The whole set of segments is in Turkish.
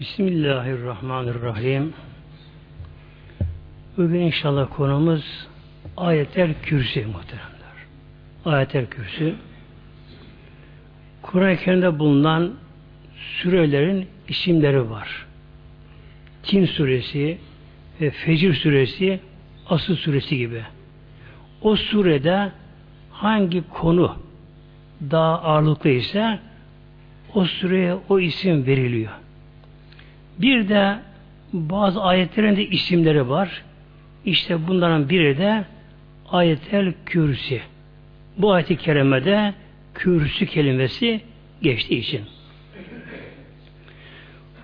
Bismillahirrahmanirrahim. Bugün inşallah konumuz ayetler kürsü muhteremler. Ayetler kürsü. Kur'an-ı Kerim'de bulunan sürelerin isimleri var. Tin suresi ve Fecir suresi, Asıl suresi gibi. O surede hangi konu daha ağırlıklı ise o sureye o isim veriliyor. Bir de bazı ayetlerin de isimleri var. İşte bunların biri de ayetel kürsi. Bu ayet-i kerimede kürsü kelimesi geçtiği için.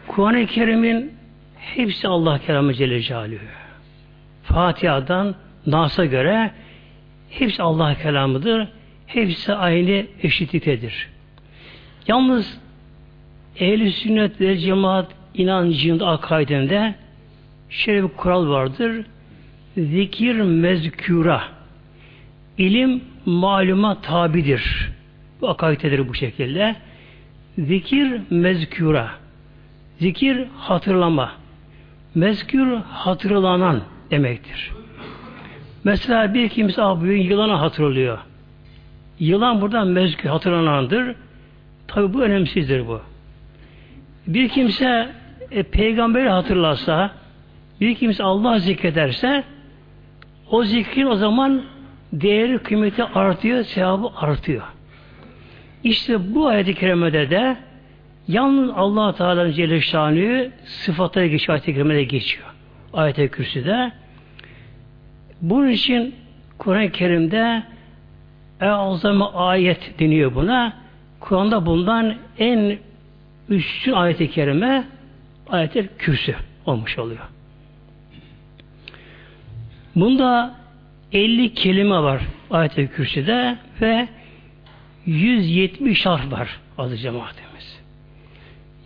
Kur'an-ı Kerim'in hepsi Allah kelamı Celle Celaluhu. Fatiha'dan Nas'a göre hepsi Allah kelamıdır. Hepsi aynı eşitliktedir. Yalnız ehli sünnet ve cemaat inancında, akaidinde şöyle bir kural vardır. Zikir mezkura. İlim maluma tabidir. Bu akaidedir bu şekilde. Zikir mezkura. Zikir hatırlama. Mezkür hatırlanan demektir. Mesela bir kimse ah bugün yılanı hatırlıyor. Yılan burada mezkür hatırlanandır. Tabi bu önemsizdir bu. Bir kimse e, peygamberi hatırlarsa, bir kimse Allah zikrederse o zikrin o zaman değeri kıymeti artıyor, sevabı artıyor. İşte bu ayet-i kerimede de yalnız allah Teala'nın Celle sıfatları geçiyor, ayet-i kerimede geçiyor. Ayet-i kürsüde. Bunun için Kur'an-ı Kerim'de e ayet deniyor buna. Kur'an'da bundan en üstün ayet-i kerime ayetler kürsü olmuş oluyor. Bunda 50 kelime var ayet-i kürsüde ve 170 harf var azı cemaatimiz.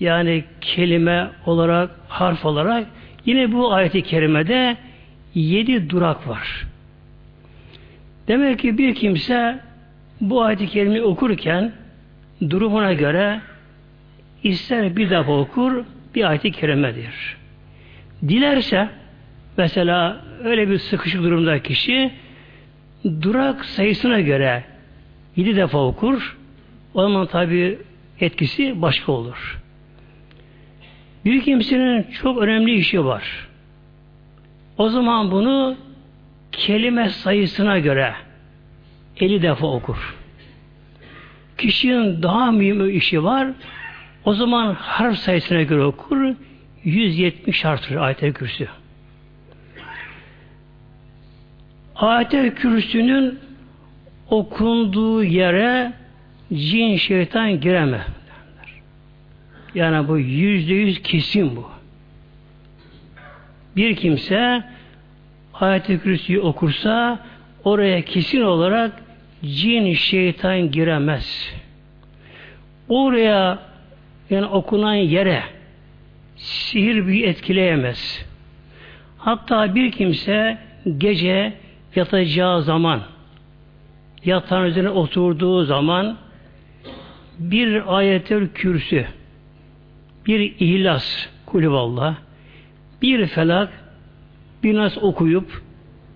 Yani kelime olarak, harf olarak yine bu ayet-i kerimede 7 durak var. Demek ki bir kimse bu ayet-i kerimeyi okurken durumuna göre ister bir defa okur, bir ayet-i kerimedir. Dilerse, mesela öyle bir sıkışık durumda kişi, durak sayısına göre yedi defa okur, o zaman tabi etkisi başka olur. Bir kimsenin çok önemli işi var. O zaman bunu kelime sayısına göre 50 defa okur. Kişinin daha mühim işi var. O zaman harf sayısına göre okur. 170 artır ayet-el kürsü. Ayet-el kürsünün okunduğu yere cin şeytan gireme. Yani bu yüzde yüz kesin bu. Bir kimse ayet-i kürsüyü okursa oraya kesin olarak cin şeytan giremez. Oraya yani okunan yere sihir bir etkileyemez. Hatta bir kimse gece yatacağı zaman yatağın üzerine oturduğu zaman bir ayetler kürsü bir ihlas kulüballah bir felak bir nas okuyup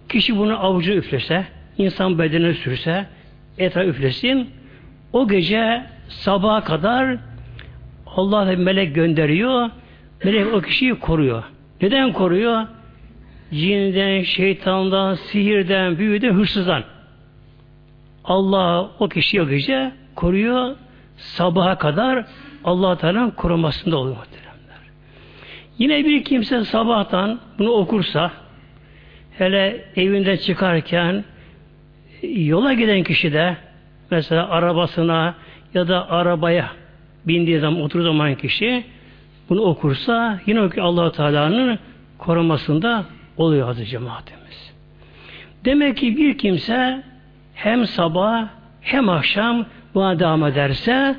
kişi bunu avucu üflese insan bedenine sürse etraf üflesin o gece sabaha kadar Allah da melek gönderiyor. Melek o kişiyi koruyor. Neden koruyor? Cinden, şeytandan, sihirden, büyüden, hırsızdan. Allah o kişiyi o gece koruyor. Sabaha kadar Allah Teala'nın korumasında oluyor. Yine bir kimse sabahtan bunu okursa hele evinden çıkarken yola giden kişi de mesela arabasına ya da arabaya bindiği zaman oturduğu zaman kişi bunu okursa yine o allah Teala'nın korumasında oluyor aziz cemaatimiz. Demek ki bir kimse hem sabah hem akşam buna devam ederse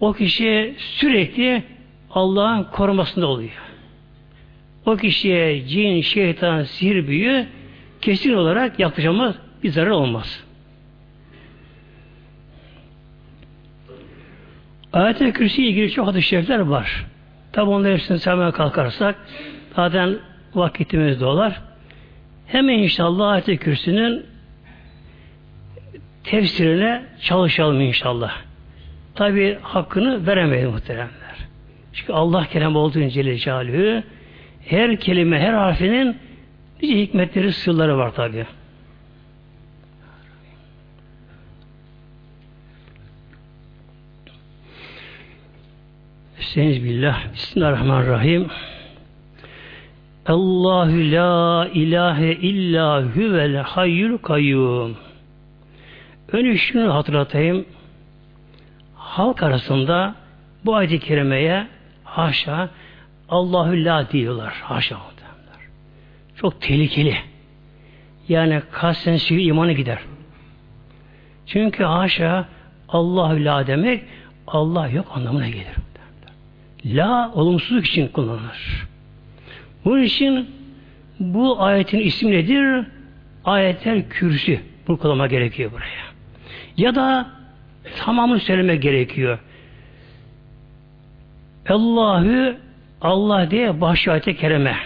o kişi sürekli Allah'ın korumasında oluyor. O kişiye cin, şeytan, sihir büyü kesin olarak yaklaşamaz, bir zarar olmaz. Ayet-i Kürsi ilgili çok hadis-i şerifler var. Tabi onları hepsini saymaya kalkarsak zaten vakitimiz dolar. Hemen inşallah ayet-i kürsünün tefsirine çalışalım inşallah. Tabi hakkını veremeyiz muhteremler. Çünkü Allah kelam olduğu Celle Celaluhu her kelime, her harfinin nice hikmetleri, sırları var tabi. Estaizu billah. Bismillahirrahmanirrahim. Allahu la ilahe illa huvel hayyul kayyum. Önce şunu hatırlatayım. Halk arasında bu ayet-i kerimeye haşa Allahü la diyorlar. Haşa. Çok tehlikeli. Yani kasten suyu imanı gider. Çünkü haşa Allahü la demek Allah yok anlamına gelir. La olumsuzluk için kullanılır. Bunun için bu ayetin ismi nedir? Ayetler kürsü. Bunu kullanma gerekiyor buraya. Ya da tamamını söylemek gerekiyor. Allahü Allah diye başlıyor ayet-i kerime.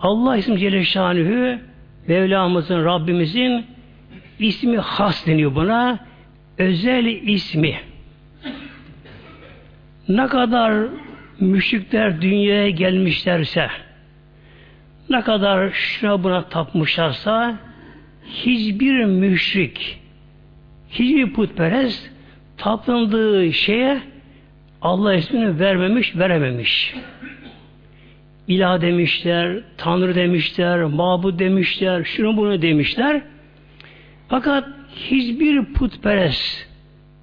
Allah isim Celle Mevlamızın, Rabbimizin ismi has deniyor buna. Özel ismi. Ne kadar müşrikler dünyaya gelmişlerse, ne kadar şuna buna tapmışlarsa, hiçbir müşrik, hiçbir putperest tapındığı şeye Allah ismini vermemiş, verememiş. İlah demişler, Tanrı demişler, mabud demişler, şunu bunu demişler. Fakat hiçbir putperest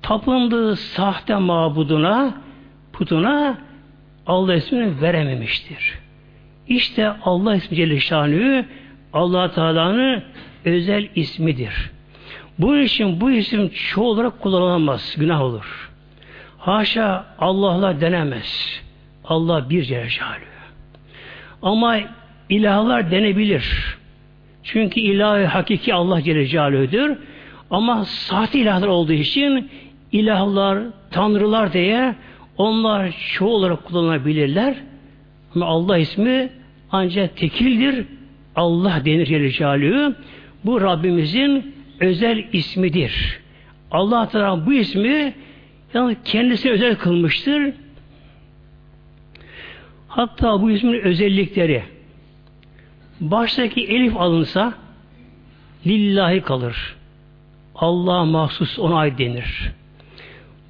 tapındığı sahte mabuduna putuna Allah ismini verememiştir. İşte Allah ismi Celle Şanü allah Teala'nın özel ismidir. Bu için bu isim çoğu olarak kullanılamaz. Günah olur. Haşa Allah'la denemez. Allah bir Celle Şanü. Ama ilahlar denebilir. Çünkü ilahi hakiki Allah Celle Celaluhu'dur. Ama sahte ilahlar olduğu için ilahlar, tanrılar diye onlar çoğu olarak kullanılabilirler. Ama Allah ismi ancak tekildir. Allah denir Celle Celaluhu. Bu Rabbimizin özel ismidir. Allah Teala bu ismi yani kendisi özel kılmıştır. Hatta bu ismin özellikleri baştaki elif alınsa lillahi kalır. Allah mahsus ona ait denir.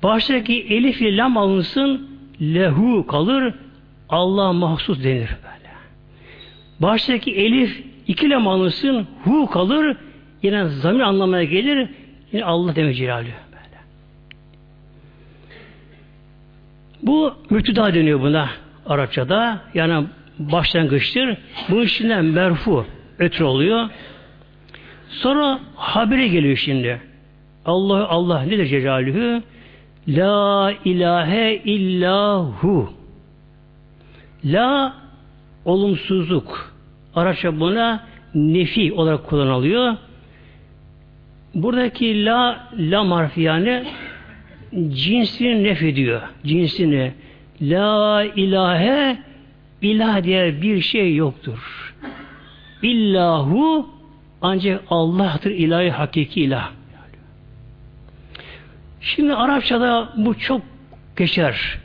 Baştaki elif ile lam alınsın lehu kalır. Allah mahsus denir böyle. Baştaki elif iki lam alınsın hu kalır. Yine zamir anlamına gelir. Yine Allah demek Celaluhu böyle. Bu müpteda deniyor buna Arapçada. Yani başlangıçtır. Bu içinden merfu ötürü oluyor. Sonra habire geliyor şimdi. Allah Allah nedir Celaluhu? La ilahe illahu. La olumsuzluk. Arapça buna nefi olarak kullanılıyor. Buradaki la, la harfi yani cinsini nef ediyor. Cinsini. La ilahe ilah diye bir şey yoktur. İllahu ancak Allah'tır ilahi hakiki ilah. Şimdi Arapçada bu çok geçer.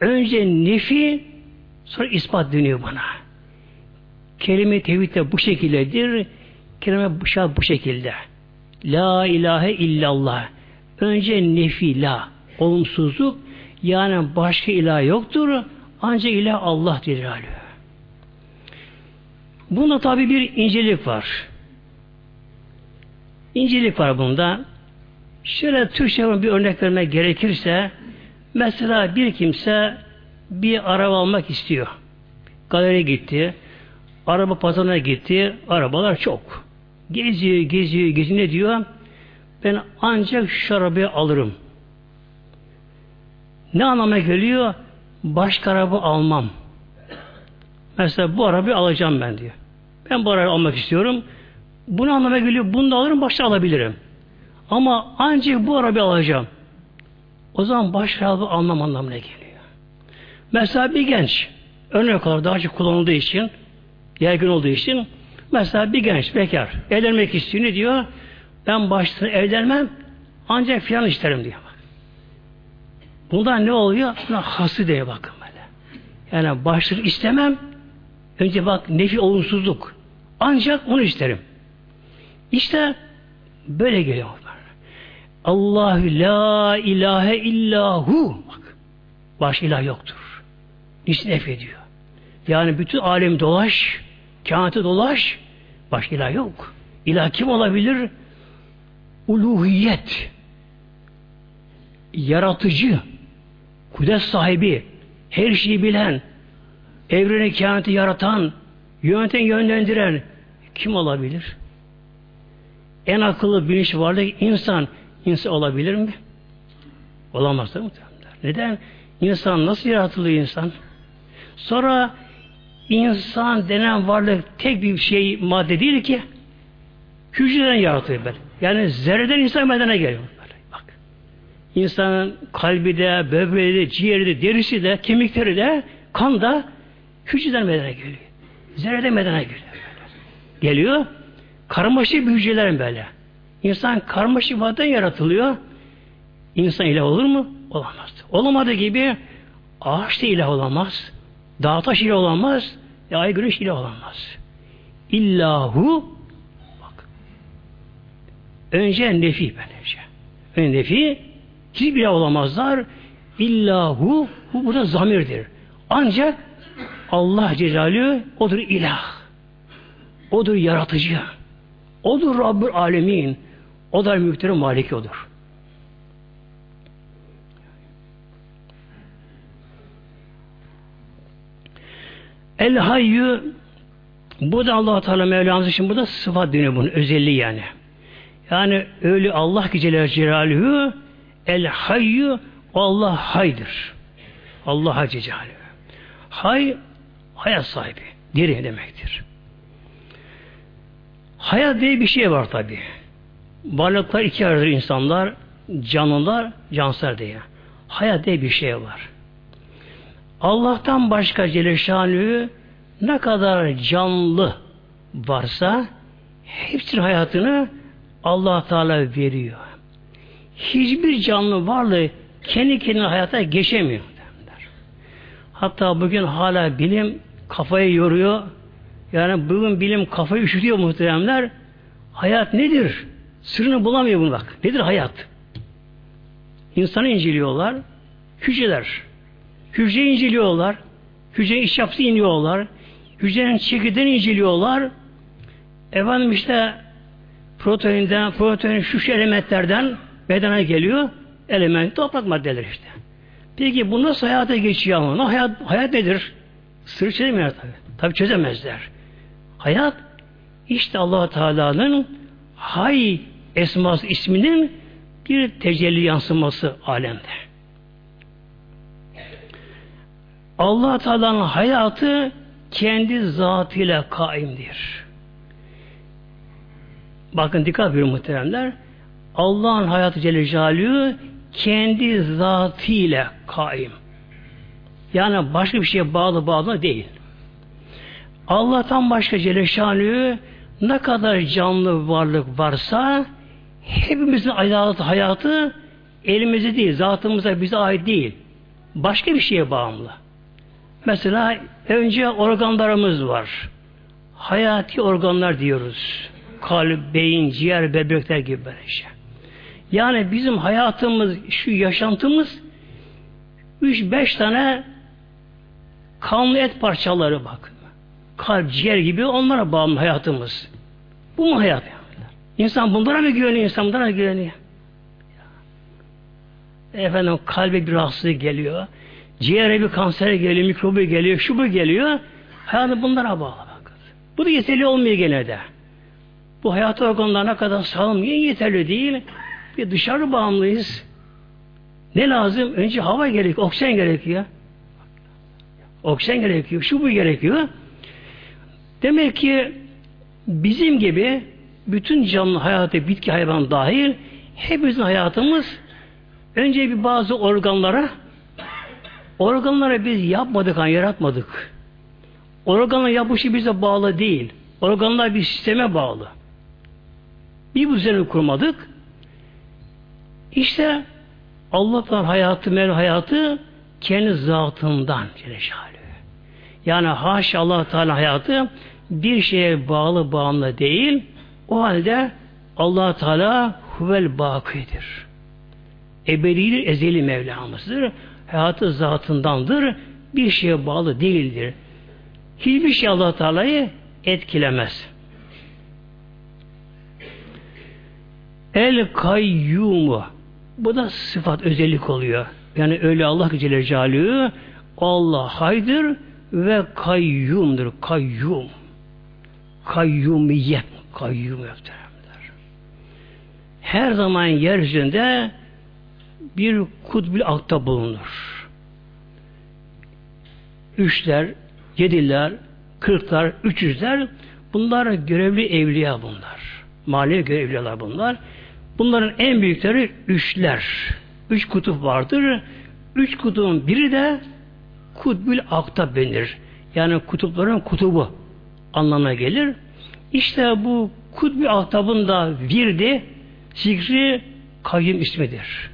Önce nefi sonra ispat dönüyor bana. Kelime tevhid de bu şekildedir. Kelime bu, bu şekilde. La ilahe illallah. Önce nefi la. Olumsuzluk yani başka ilah yoktur. Ancak ilah Allah Celaluhu. Bunda tabi bir incelik var. İncelik var bunda. Şöyle Türkçe bir örnek vermek gerekirse mesela bir kimse bir araba almak istiyor. Galeriye gitti. Araba pazarına gitti. Arabalar çok. Geziyor, geziyor, geziyor. Ne diyor? Ben ancak şu arabayı alırım. Ne anlama geliyor? Başka araba almam. Mesela bu arabayı alacağım ben diyor. Ben bu arabayı almak istiyorum. Bunu anlama geliyor. Bunu da alırım, başka alabilirim. Ama ancak bu arabayı alacağım. O zaman başka araba almam anlamına geliyor. Mesela bir genç örnek olarak daha çok kullanıldığı için yaygın olduğu için mesela bir genç bekar evlenmek istiyor diyor? Ben başta evlenmem ancak filan isterim diyor. Bundan ne oluyor? Buna hası diye bakın böyle. Yani başlık istemem önce bak nefi olumsuzluk. Ancak onu isterim. İşte böyle geliyor. Allahü la ilahe illahu. Bak, baş ilah yoktur. Niçin ediyor? Yani bütün alem dolaş, kainatı dolaş, başka ilah yok. İlah kim olabilir? Uluhiyet, yaratıcı, kudret sahibi, her şeyi bilen, evreni kainatı yaratan, yöneten, yönlendiren kim olabilir? En akıllı bilinç varlık insan, insan olabilir mi? Olamaz değil mi? Neden? İnsan nasıl yaratılıyor insan? Sonra insan denen varlık tek bir şey madde değil ki hücreden yaratıyor böyle. Yani zerreden insan bedene geliyor. Böyle. Bak. İnsanın kalbi de, böbreği de, ciğeri de, derisi de, kemikleri de, kan da hücreden bedene geliyor. Zerreden bedene geliyor. Böyle. Geliyor. Karmaşık bir hücrelerin böyle. İnsan karmaşık madden yaratılıyor. İnsan ilah olur mu? Olamaz. Olamadığı gibi ağaç da ilah olamaz. Dağ taş ilah olamaz. E, ay güneş ilah olamaz. İllahu bak. Önce nefi böylece. Önce nefi hiçbir ilah olamazlar. İllahu bu burada zamirdir. Ancak Allah Celaluhu odur ilah. Odur yaratıcı. Odur Rabbül Alemin. O da mülklerin maliki odur. El hayyü bu da Allah Teala Mevlamız için bu da sıfat dönüyor bunun özelliği yani. Yani öyle Allah ki Celle Celaluhu el hayyü Allah haydır. Allah Hacı Celaluhu. Hay hayat sahibi. Diri demektir. Hayat diye bir şey var tabi. Varlıklar iki ayrıdır insanlar. Canlılar, cansar diye. Hayat diye bir şey var. Allah'tan başka Celle ne kadar canlı varsa hepsinin hayatını Allah Teala veriyor. Hiçbir canlı varlığı kendi kendine hayata geçemiyor. Derler. Hatta bugün hala bilim kafayı yoruyor. Yani bugün bilim kafayı üşütüyor muhteremler. Hayat nedir? Sırrını bulamıyor bunu bak. Nedir hayat? İnsanı inceliyorlar. Hücreler. Hücre inceliyorlar. Hücre iş yapısı iniyorlar. Hücrenin çekirdeğini inceliyorlar. Efendim işte proteinden, protein şu şu elementlerden bedene geliyor. Element toprak maddeler işte. Peki bu nasıl hayata geçiyor ama? Hayat, hayat nedir? Sır çözemiyor tabi. Tabi çözemezler. Hayat işte allah Teala'nın hay esması isminin bir tecelli yansıması alemde. allah Teala'nın hayatı kendi zatıyla kaimdir. Bakın dikkat bir muhteremler. Allah'ın hayatı Celle Celaluhu kendi zatıyla kaim. Yani başka bir şeye bağlı bağlı değil. Allah'tan başka Celle Şanlı ne kadar canlı varlık varsa hepimizin hayatı, hayatı elimizde değil, zatımıza bize ait değil. Başka bir şeye bağımlı. Mesela önce organlarımız var. Hayati organlar diyoruz. Kalp, beyin, ciğer, böbrekler gibi böyle şey. Yani bizim hayatımız, şu yaşantımız 3-5 tane kanlı et parçaları bak. Kalp, ciğer gibi onlara bağımlı hayatımız. Bu mu hayat? İnsan bunlara mı güveniyor? İnsan bunlara mı güveniyor? Efendim kalbe bir rahatsızlık geliyor. Ciğere bir kanser geliyor, mikrobu geliyor, şu bu geliyor. Hayatı bunlara bağlı. Bakın. Bu da yeterli olmuyor gene de. Bu hayat organlarına kadar sağlamıyor, yeterli değil. Bir dışarı bağımlıyız. Ne lazım? Önce hava gerekiyor, oksijen gerekiyor. Oksijen gerekiyor, şu bu gerekiyor. Demek ki bizim gibi bütün canlı hayatı, bitki hayvan dahil hepimizin hayatımız önce bir bazı organlara Organları biz yapmadık, hani yaratmadık. Organlar yapışı bize bağlı değil. Organlar bir sisteme bağlı. Bir bu düzeni kurmadık. İşte Allah'tan hayatı, mer hayatı kendi zatından Celle Yani haş Allah Teala hayatı bir şeye bağlı bağımlı değil. O halde Allah Teala huvel bakidir. Ebedidir, ezeli Mevlamızdır. Hayatı zatındandır. Bir şeye bağlı değildir. Hiçbir şey Allah Teala'yı etkilemez. El kayyumu bu da sıfat özellik oluyor. Yani öyle Allah Celle Celaluhu Allah haydır ve kayyumdur. Kayyum. Kayyumiyet. Kayyum muhteremler. Her zaman yeryüzünde bir kutbil akta bulunur. Üçler, yediler, kırklar, üç yüzler bunlar görevli evliya bunlar. Mali görevliler bunlar. Bunların en büyükleri üçler. Üç kutup vardır. Üç kutubun biri de kutbül akta denir. Yani kutupların kutubu anlamına gelir. İşte bu kutbül aktabın da virdi zikri kayyum ismidir.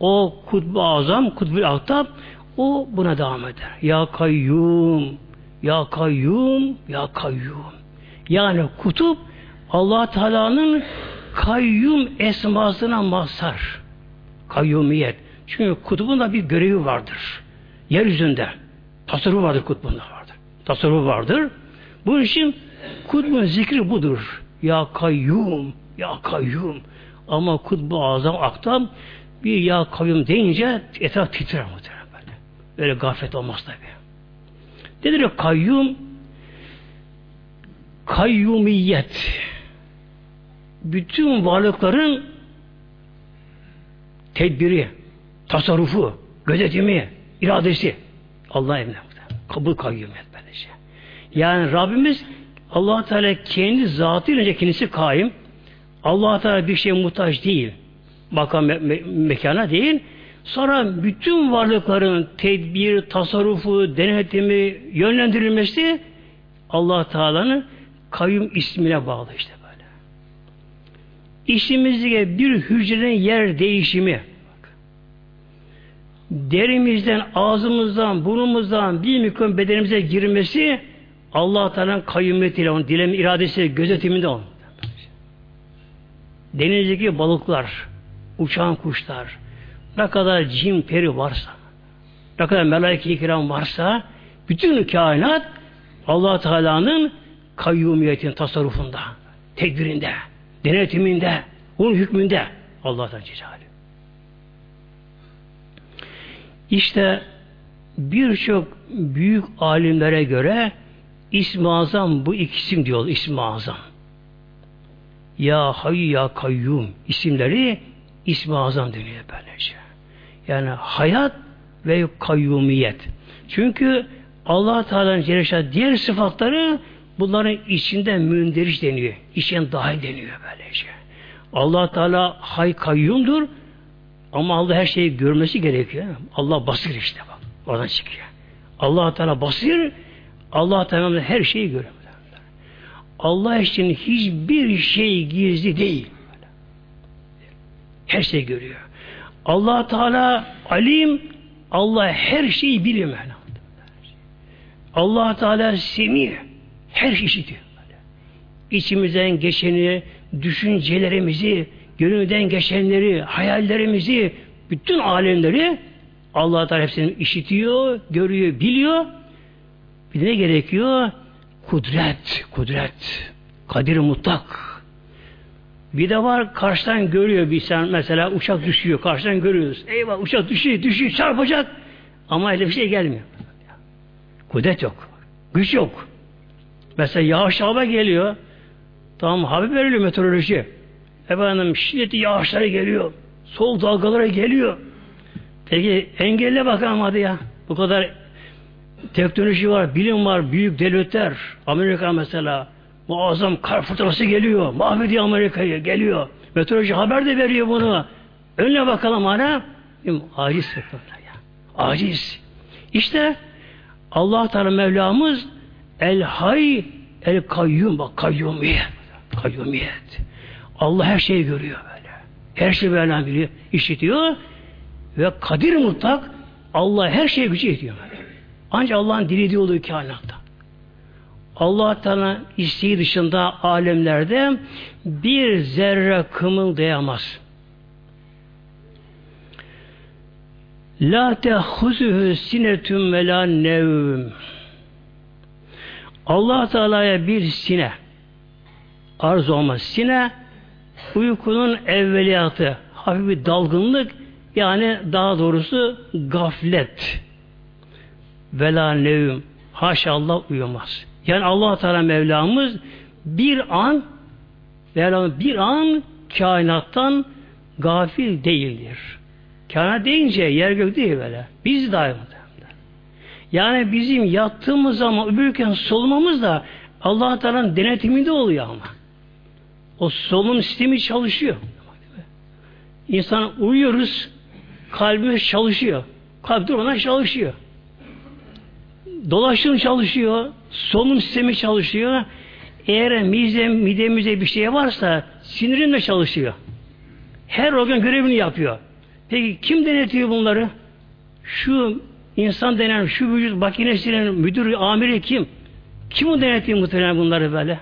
O kutbu azam, kutbül aktab o buna devam eder. Ya kayyum, ya kayyum, ya kayyum. Yani kutup Allah Teala'nın kayyum esmasına mazhar. Kayyumiyet. Çünkü kutubun da bir görevi vardır. Yeryüzünde. Tasarrufu vardır kutbunda vardır. Tasarrufu vardır. Bu için kutbun zikri budur. Ya kayyum, ya kayyum. Ama kutbu azam aktam bir ya kayyum deyince etraf titrer muhtemelen böyle. Böyle gaflet olmaz tabi. Nedir o kayyum? Kayyumiyet bütün varlıkların tedbiri, tasarrufu, gözetimi, iradesi Allah emrine. Kabul kayyumiyet böylece. Yani Rabbimiz allah Teala kendi zatıyla kendisi kaim. allah Teala bir şeye muhtaç değil. Makam me- me- mekana değil. Sonra bütün varlıkların tedbir, tasarrufu, denetimi, yönlendirilmesi allah Teala'nın kayyum ismine bağlı işte. İçimizde bir hücrenin yer değişimi derimizden, ağzımızdan, burnumuzdan bir mikron bedenimize girmesi Allah Teala'nın kayyumiyetiyle, onun dilem iradesi, gözetiminde onun. Denizdeki balıklar, uçan kuşlar, ne kadar cin peri varsa, ne kadar melaike kiram varsa, bütün kainat Allah Teala'nın kayyumiyetin tasarrufunda, tedbirinde denetiminde, onun hükmünde Allah'tan Celaluhu. İşte birçok büyük alimlere göre İsmi Azam bu ikisim diyor İsmi Azam. Ya Hayy Ya Kayyum isimleri İsmi Azam deniyor böylece. Yani hayat ve kayyumiyet. Çünkü Allah Teala'nın diğer sıfatları bunların içinde münderiş deniyor. İçen dahil deniyor böylece. Allah Teala hay kayyumdur ama Allah her şeyi görmesi gerekiyor. Allah basir işte bak. Oradan çıkıyor. Allah Teala basir Allah Teala her şeyi görüyor. Allah için hiçbir şey gizli değil. Her şey görüyor. Allah Teala alim Allah her şeyi biliyor. Allah Teala semih her şey işitiyor. İçimizden geçeni, düşüncelerimizi, gönülden geçenleri, hayallerimizi, bütün alemleri Allah Teala hepsini işitiyor, görüyor, biliyor. Bir de ne gerekiyor? Kudret, kudret. Kadir mutlak. Bir de var karşıdan görüyor bir sen mesela uçak düşüyor karşıdan görüyoruz. Eyvah uçak düşüyor, düşüyor, çarpacak. Ama öyle bir şey gelmiyor. Kudret yok. Güç yok. Mesela yağış hava geliyor. Tamam haber veriliyor meteoroloji. Efendim şiddetli yağışları geliyor. Soğuk dalgaları geliyor. Peki engelle bakalım hadi ya. Bu kadar teknoloji var, bilim var, büyük devletler. Amerika mesela muazzam kar fırtınası geliyor. Mahvediyor Amerika'yı, geliyor. Meteoroloji haber de veriyor bunu. Önüne bakalım hala. Aciz sıkıntı ya. Aciz. İşte Allah Teala Mevlamız El Hay El Kayyum bak kayyumiyet. Kayyumiyet. Allah her şeyi görüyor böyle. Her şeyi Mevlam biliyor, işitiyor ve kadir mutlak Allah her şeye gücü yetiyor böyle. Ancak Allah'ın dilediği oluyor kainatta. Allah Teala isteği dışında alemlerde bir zerre kımıldayamaz. La tehuzuhu sinetun ve la nevm. Allah Teala'ya bir sine arz olmaz. Sine uykunun evveliyatı, hafif bir dalgınlık yani daha doğrusu gaflet. Vela nevm. Haşa Allah uyumaz. Yani allah Teala Mevlamız bir an Mevlamız bir an kainattan gafil değildir. Kainat deyince yer gök değil böyle. Biz daima. Yani bizim yattığımız zaman öbürken solumamız da allah Teala'nın denetiminde oluyor ama. O solunum sistemi çalışıyor. İnsan uyuyoruz, kalbimiz çalışıyor. Kalp durmadan çalışıyor. Dolaşım çalışıyor, solunum sistemi çalışıyor. Eğer mide, midemizde bir şey varsa sinirim de çalışıyor. Her organ görevini yapıyor. Peki kim denetiyor bunları? Şu insan denen, şu vücut makinesinin müdürü, amiri kim? Kim o denetiyor muhtemelen bunları böyle?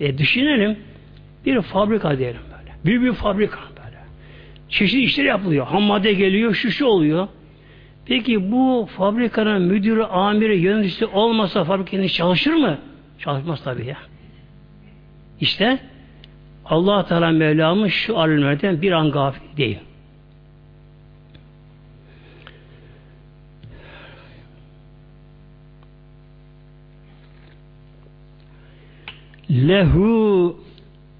E düşünelim. Bir fabrika diyelim böyle. Büyük bir fabrika böyle. Çeşitli işler yapılıyor. Ham madde geliyor, şu şu oluyor. Peki bu fabrikanın müdürü, amiri, yöneticisi olmasa fabrikanın çalışır mı? Çalışmaz tabii ya. İşte Allah Teala Mevlamız şu alimlerden bir an gafil değil. Lehu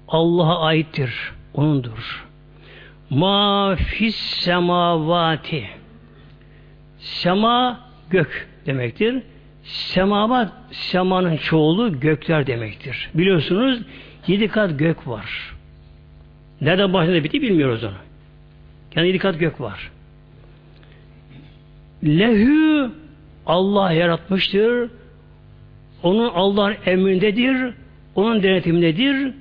Allah'a aittir. Onundur. Ma fis semavati Sema gök demektir. Semavat semanın çoğulu gökler demektir. Biliyorsunuz yedi kat gök var. Nereden başladı bitti bilmiyoruz onu. Yani yedi kat gök var. Lehü Allah yaratmıştır. Onun Allah'ın emrindedir. Onun denetimindedir.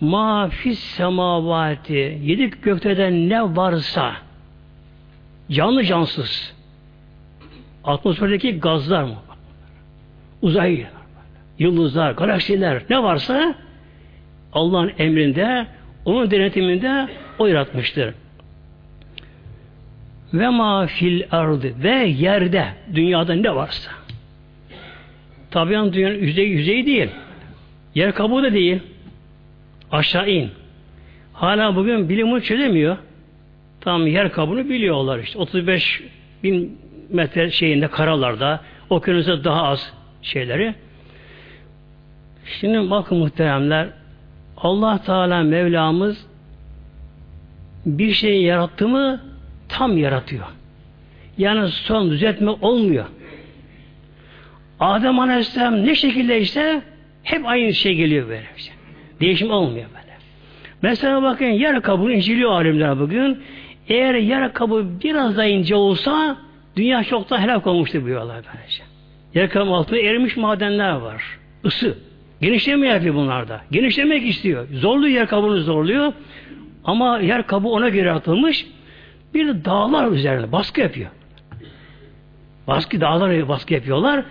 Ma fis semavati yedi göklerden ne varsa canlı cansız atmosferdeki gazlar mı? Uzay, yıldızlar, galaksiler ne varsa Allah'ın emrinde, onun denetiminde o yaratmıştır. Ve ma fil ardı ve yerde dünyada ne varsa. Tabian dünyanın yüzey, yüzeyi değil. Yer kabuğu da değil. Aşağı in. Hala bugün bilim bunu çözemiyor. Tam yer kabuğunu biliyorlar işte. 35 bin metre şeyinde karalarda, okyanusta daha az şeyleri. Şimdi bakın muhteremler, Allah Teala Mevlamız bir şeyi yarattı mı tam yaratıyor. Yani son düzeltme olmuyor. Adem Aleyhisselam ne şekilde işte hep aynı şey geliyor böyle. Işte. Değişim olmuyor böyle. Mesela bakın yer kabuğunu inceliyor alimler bugün. Eğer yer kabuğu biraz daha ince olsa Dünya çoktan helak olmuştu diyorlar böylece. Yakam altında erimiş madenler var. Isı. Genişleme yapıyor bunlarda. Genişlemek istiyor. Zorluyor yer kabuğunu zorluyor. Ama yer kabuğu ona göre atılmış. Bir de dağlar üzerine baskı yapıyor. Baskı dağlar baskı yapıyorlar.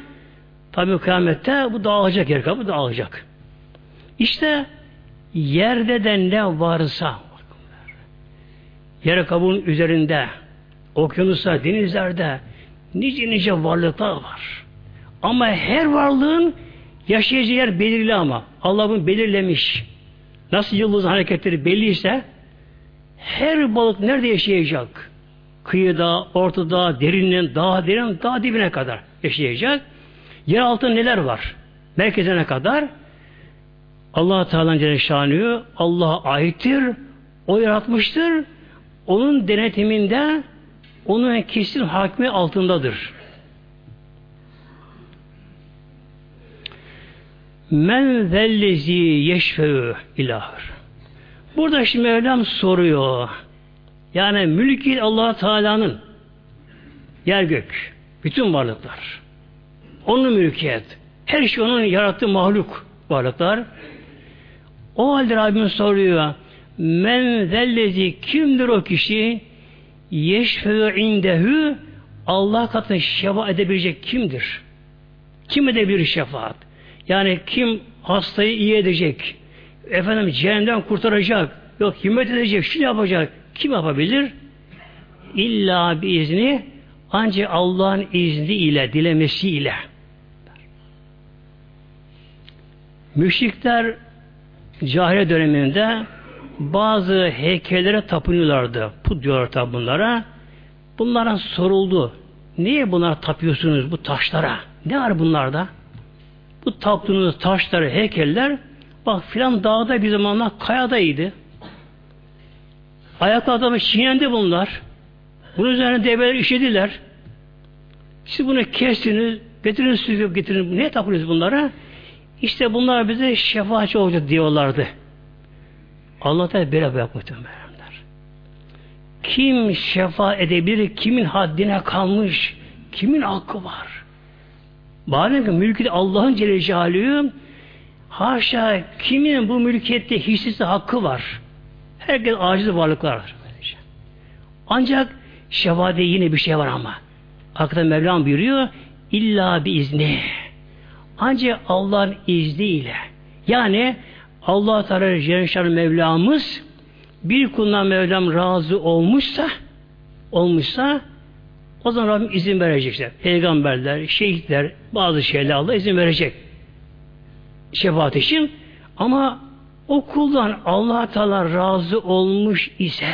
Tabi kıyamette bu dağılacak yer kabuğu dağılacak. İşte yerde de ne varsa yer kabuğun üzerinde okyanuslar, denizlerde nice nice varlıklar var. Ama her varlığın yaşayacağı yer belirli ama. Allah bunu belirlemiş. Nasıl yıldız hareketleri belliyse her balık nerede yaşayacak? Kıyıda, ortada, derinin, daha derin, daha dibine kadar yaşayacak. Yer altında neler var? Merkezine kadar Allah Teala'nın Celle Allah'a aittir. O yaratmıştır. Onun denetiminde onun kesin hakimi altındadır. Men zellezi yeşfeü ilahır. Burada şimdi Mevlam soruyor. Yani mülki allah Teala'nın Yer gök. Bütün varlıklar. Onun mülkiyet. Her şey onun yarattığı mahluk varlıklar. O halde Rabbim soruyor. Men zellezi kimdir o kişi? Yeşfe'ü indehu Allah katında şefaat edebilecek kimdir? Kim edebilir şefaat? Yani kim hastayı iyi edecek? Efendim cehennemden kurtaracak? Yok himmet edecek, şunu yapacak. Kim yapabilir? İlla bir izni ancak Allah'ın izniyle, dilemesiyle. Müşrikler cahiliye döneminde bazı heykellere tapınıyorlardı. Put diyorlar tabi bunlara. Bunlara soruldu. Niye bunlar tapıyorsunuz bu taşlara? Ne var bunlarda? Bu taptığınız taşları, heykeller bak filan dağda bir zamanlar kayadaydı. Ayakta adamı çiğnendi bunlar. Bunun üzerine develer işediler. Siz bunu kestiniz, getirin suyu getirin. Ne tapıyorsunuz bunlara? İşte bunlar bize şefaatçi olacak diyorlardı. Allah da böyle yapmıştır muhteremler. Kim şefa edebilir, kimin haddine kalmış, kimin hakkı var? Bari ki mülkü Allah'ın Celle Celaluhu haşa kimin bu mülkiyette hissesi hakkı var. Herkes aciz varlıklar. Ancak şefaate yine bir şey var ama. Hakikaten Mevlam buyuruyor illa bir izni. Ancak Allah'ın izniyle. Yani Allah Teala Cenşar Mevlamız bir kuluna Mevlam razı olmuşsa olmuşsa o zaman Rabbim izin verecekler. Peygamberler, şehitler, bazı şeyler Allah izin verecek. Şefaat için. Ama o kuldan allah Teala razı olmuş ise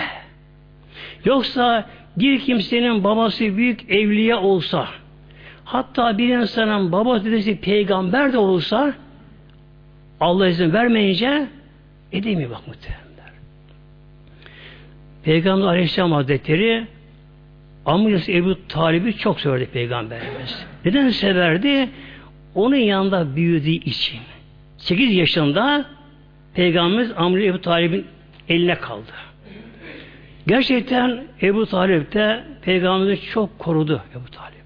yoksa bir kimsenin babası büyük evliya olsa hatta bir insanın babası dedesi peygamber de olsa Allah izin vermeyince edemiyor bak muhteremler. Peygamber Aleyhisselam Hazretleri amcası Ebu Talib'i çok severdi Peygamberimiz. Neden severdi? Onun yanında büyüdüğü için. 8 yaşında Peygamberimiz amcası Ebu Talib'in eline kaldı. Gerçekten Ebu Talip de Peygamberimizi çok korudu Ebu Talip.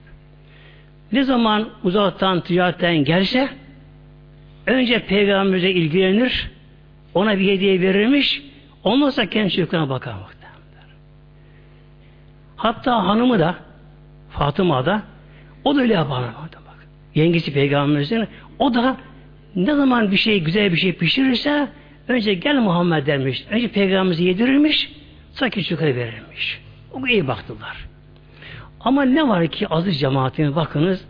Ne zaman uzaktan ticaretten gelse önce Peygamberimize ilgilenir, ona bir hediye verirmiş, olmazsa kendi çocuklarına bakar muhtemelen. Hatta hanımı da Fatıma da o da öyle yapar. Bak. Yengesi Peygamberimizin o da ne zaman bir şey güzel bir şey pişirirse önce gel Muhammed dermiş. Önce Peygamberimizi yedirirmiş sonra küçükleri verirmiş. O iyi baktılar. Ama ne var ki aziz cemaatine bakınız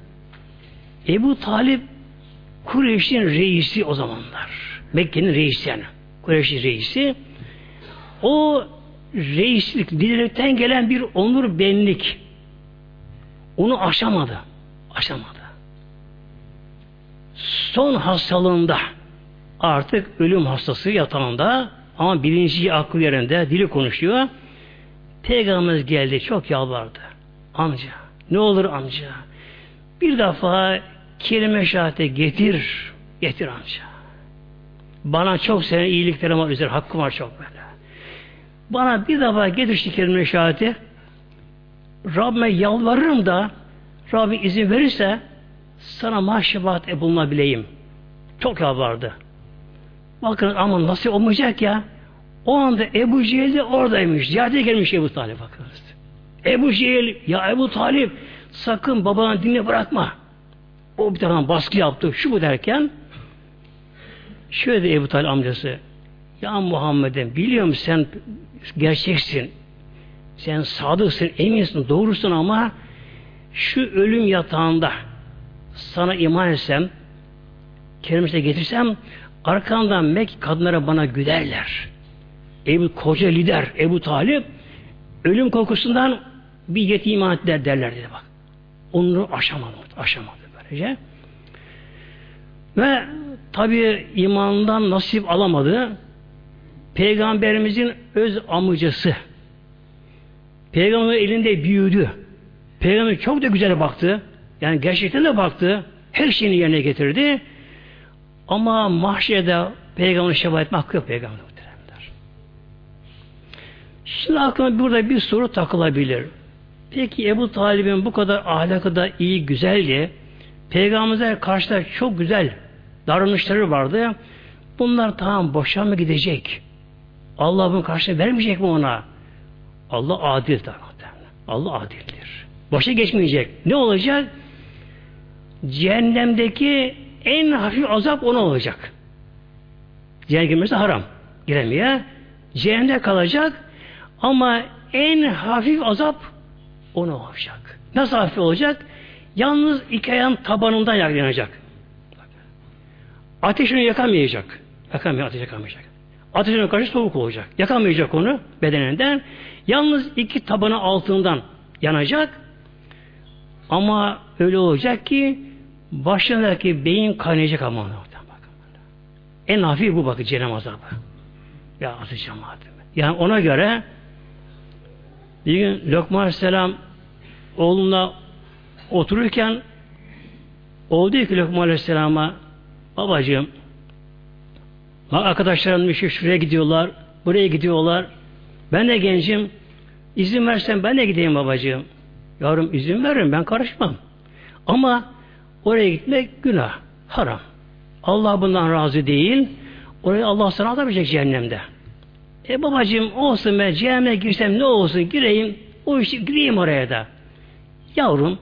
Ebu Talip Kureyş'in reisi o zamanlar. Mekke'nin reisi yani. Kureyş'in reisi. O reislik, liderlikten gelen bir onur benlik. Onu aşamadı. Aşamadı. Son hastalığında artık ölüm hastası yatağında ama bilinci akıl yerinde dili konuşuyor. Peygamberimiz geldi çok yalvardı. Amca ne olur amca bir defa kelime şahate getir getir amca. Bana çok senin iyiliklerim var üzerine hakkım var çok böyle. Bana bir defa getir şu kelime şahati. Rabbime yalvarırım da Rabbim izin verirse sana mahşebat bulunabileyim. Çok yalvardı. Bakın ama nasıl olmayacak ya? O anda Ebu Cehil de oradaymış. Ziyarete gelmiş Ebu Talip bakınız. Ebu Cehil, ya Ebu Talip sakın babanın dinle bırakma. O bir taraftan baskı yaptı. Şu bu derken şöyle de Ebu Talip amcası ya Muhammed'im biliyorum sen gerçeksin. Sen sadıksın, eminsin, doğrusun ama şu ölüm yatağında sana iman etsem kerimse getirsem arkandan Mek kadınlara bana güderler. Ebu koca lider Ebu Talip ölüm korkusundan bir yetim iman ettiler derler dedi bak. Onu aşamadı, aşamadı böylece. Ve tabi imandan nasip alamadı. Peygamberimizin öz amcası. Peygamber elinde büyüdü. Peygamber çok da güzel baktı. Yani gerçekten de baktı. Her şeyini yerine getirdi. Ama mahşede peygamber şefaat etme hakkı yok peygamber. Şimdi aklıma burada bir soru takılabilir. Peki Ebu Talib'in bu kadar ahlakı da iyi, güzeldi. Peygamberimize karşıda çok güzel davranışları vardı. Bunlar tamam boşa mı gidecek? Allah bunun karşılığını vermeyecek mi ona? Allah adildir. Allah adildir. Boşa geçmeyecek. Ne olacak? Cehennemdeki en hafif azap ona olacak. Cehennem haram. Giremiyor. Cehennemde kalacak ama en hafif azap ona olacak. Nasıl hafif olacak? Yalnız iki ayağın tabanından yanacak. Ateşini yakamayacak. Yakamayacak, ateş yakamayacak. Ateşine karşı soğuk olacak. Yakamayacak onu bedeninden. Yalnız iki tabanı altından yanacak. Ama öyle olacak ki başındaki beyin kaynayacak ama en hafif bu bakın cehennem azabı. Ya aziz cemaatim. Yani ona göre bir gün Lokman Aleyhisselam oğluna otururken oldu ki Lokman Aleyhisselam'a babacığım arkadaşlarım bir şey şuraya gidiyorlar buraya gidiyorlar. Ben de gencim izin versen ben de gideyim babacığım. Yavrum izin veririm ben karışmam. Ama oraya gitmek günah haram. Allah bundan razı değil oraya Allah sana atamayacak cehennemde. E babacığım olsun ben cehenneme girsem ne olsun gireyim o işi gireyim oraya da. Yavrum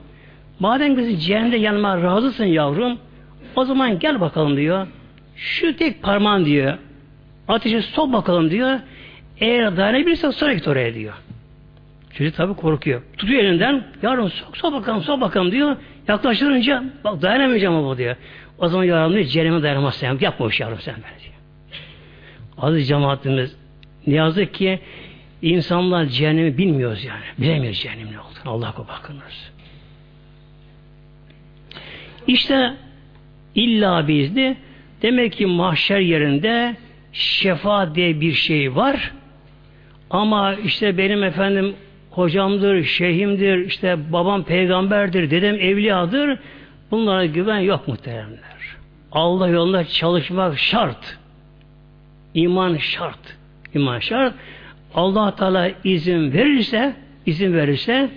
madem kızı cehennemde yanıma razısın yavrum o zaman gel bakalım diyor. Şu tek parmağın diyor ateşe sok bakalım diyor. Eğer dayanabilirsen sonra git oraya diyor. Çocuk tabi korkuyor. Tutuyor elinden yavrum sok sok bakalım sok bakalım diyor. Yaklaştırınca bak dayanamayacağım baba diyor. O zaman yavrum diyor cehenneme dayanamazsın yapma o yavrum sen ben diyor. Aziz cemaatimiz ne yazık ki insanlar cehennemi bilmiyoruz yani. Bilemiyoruz cehennem ne olduğunu. Allah'a bakınız. İşte illa bizde demek ki mahşer yerinde şefaat diye bir şey var. Ama işte benim efendim hocamdır, şeyhimdir, işte babam peygamberdir, dedem evliyadır. Bunlara güven yok muhteremler. Allah yolunda çalışmak şart. İman şart. İman şart. Allah Teala izin verirse, izin verirse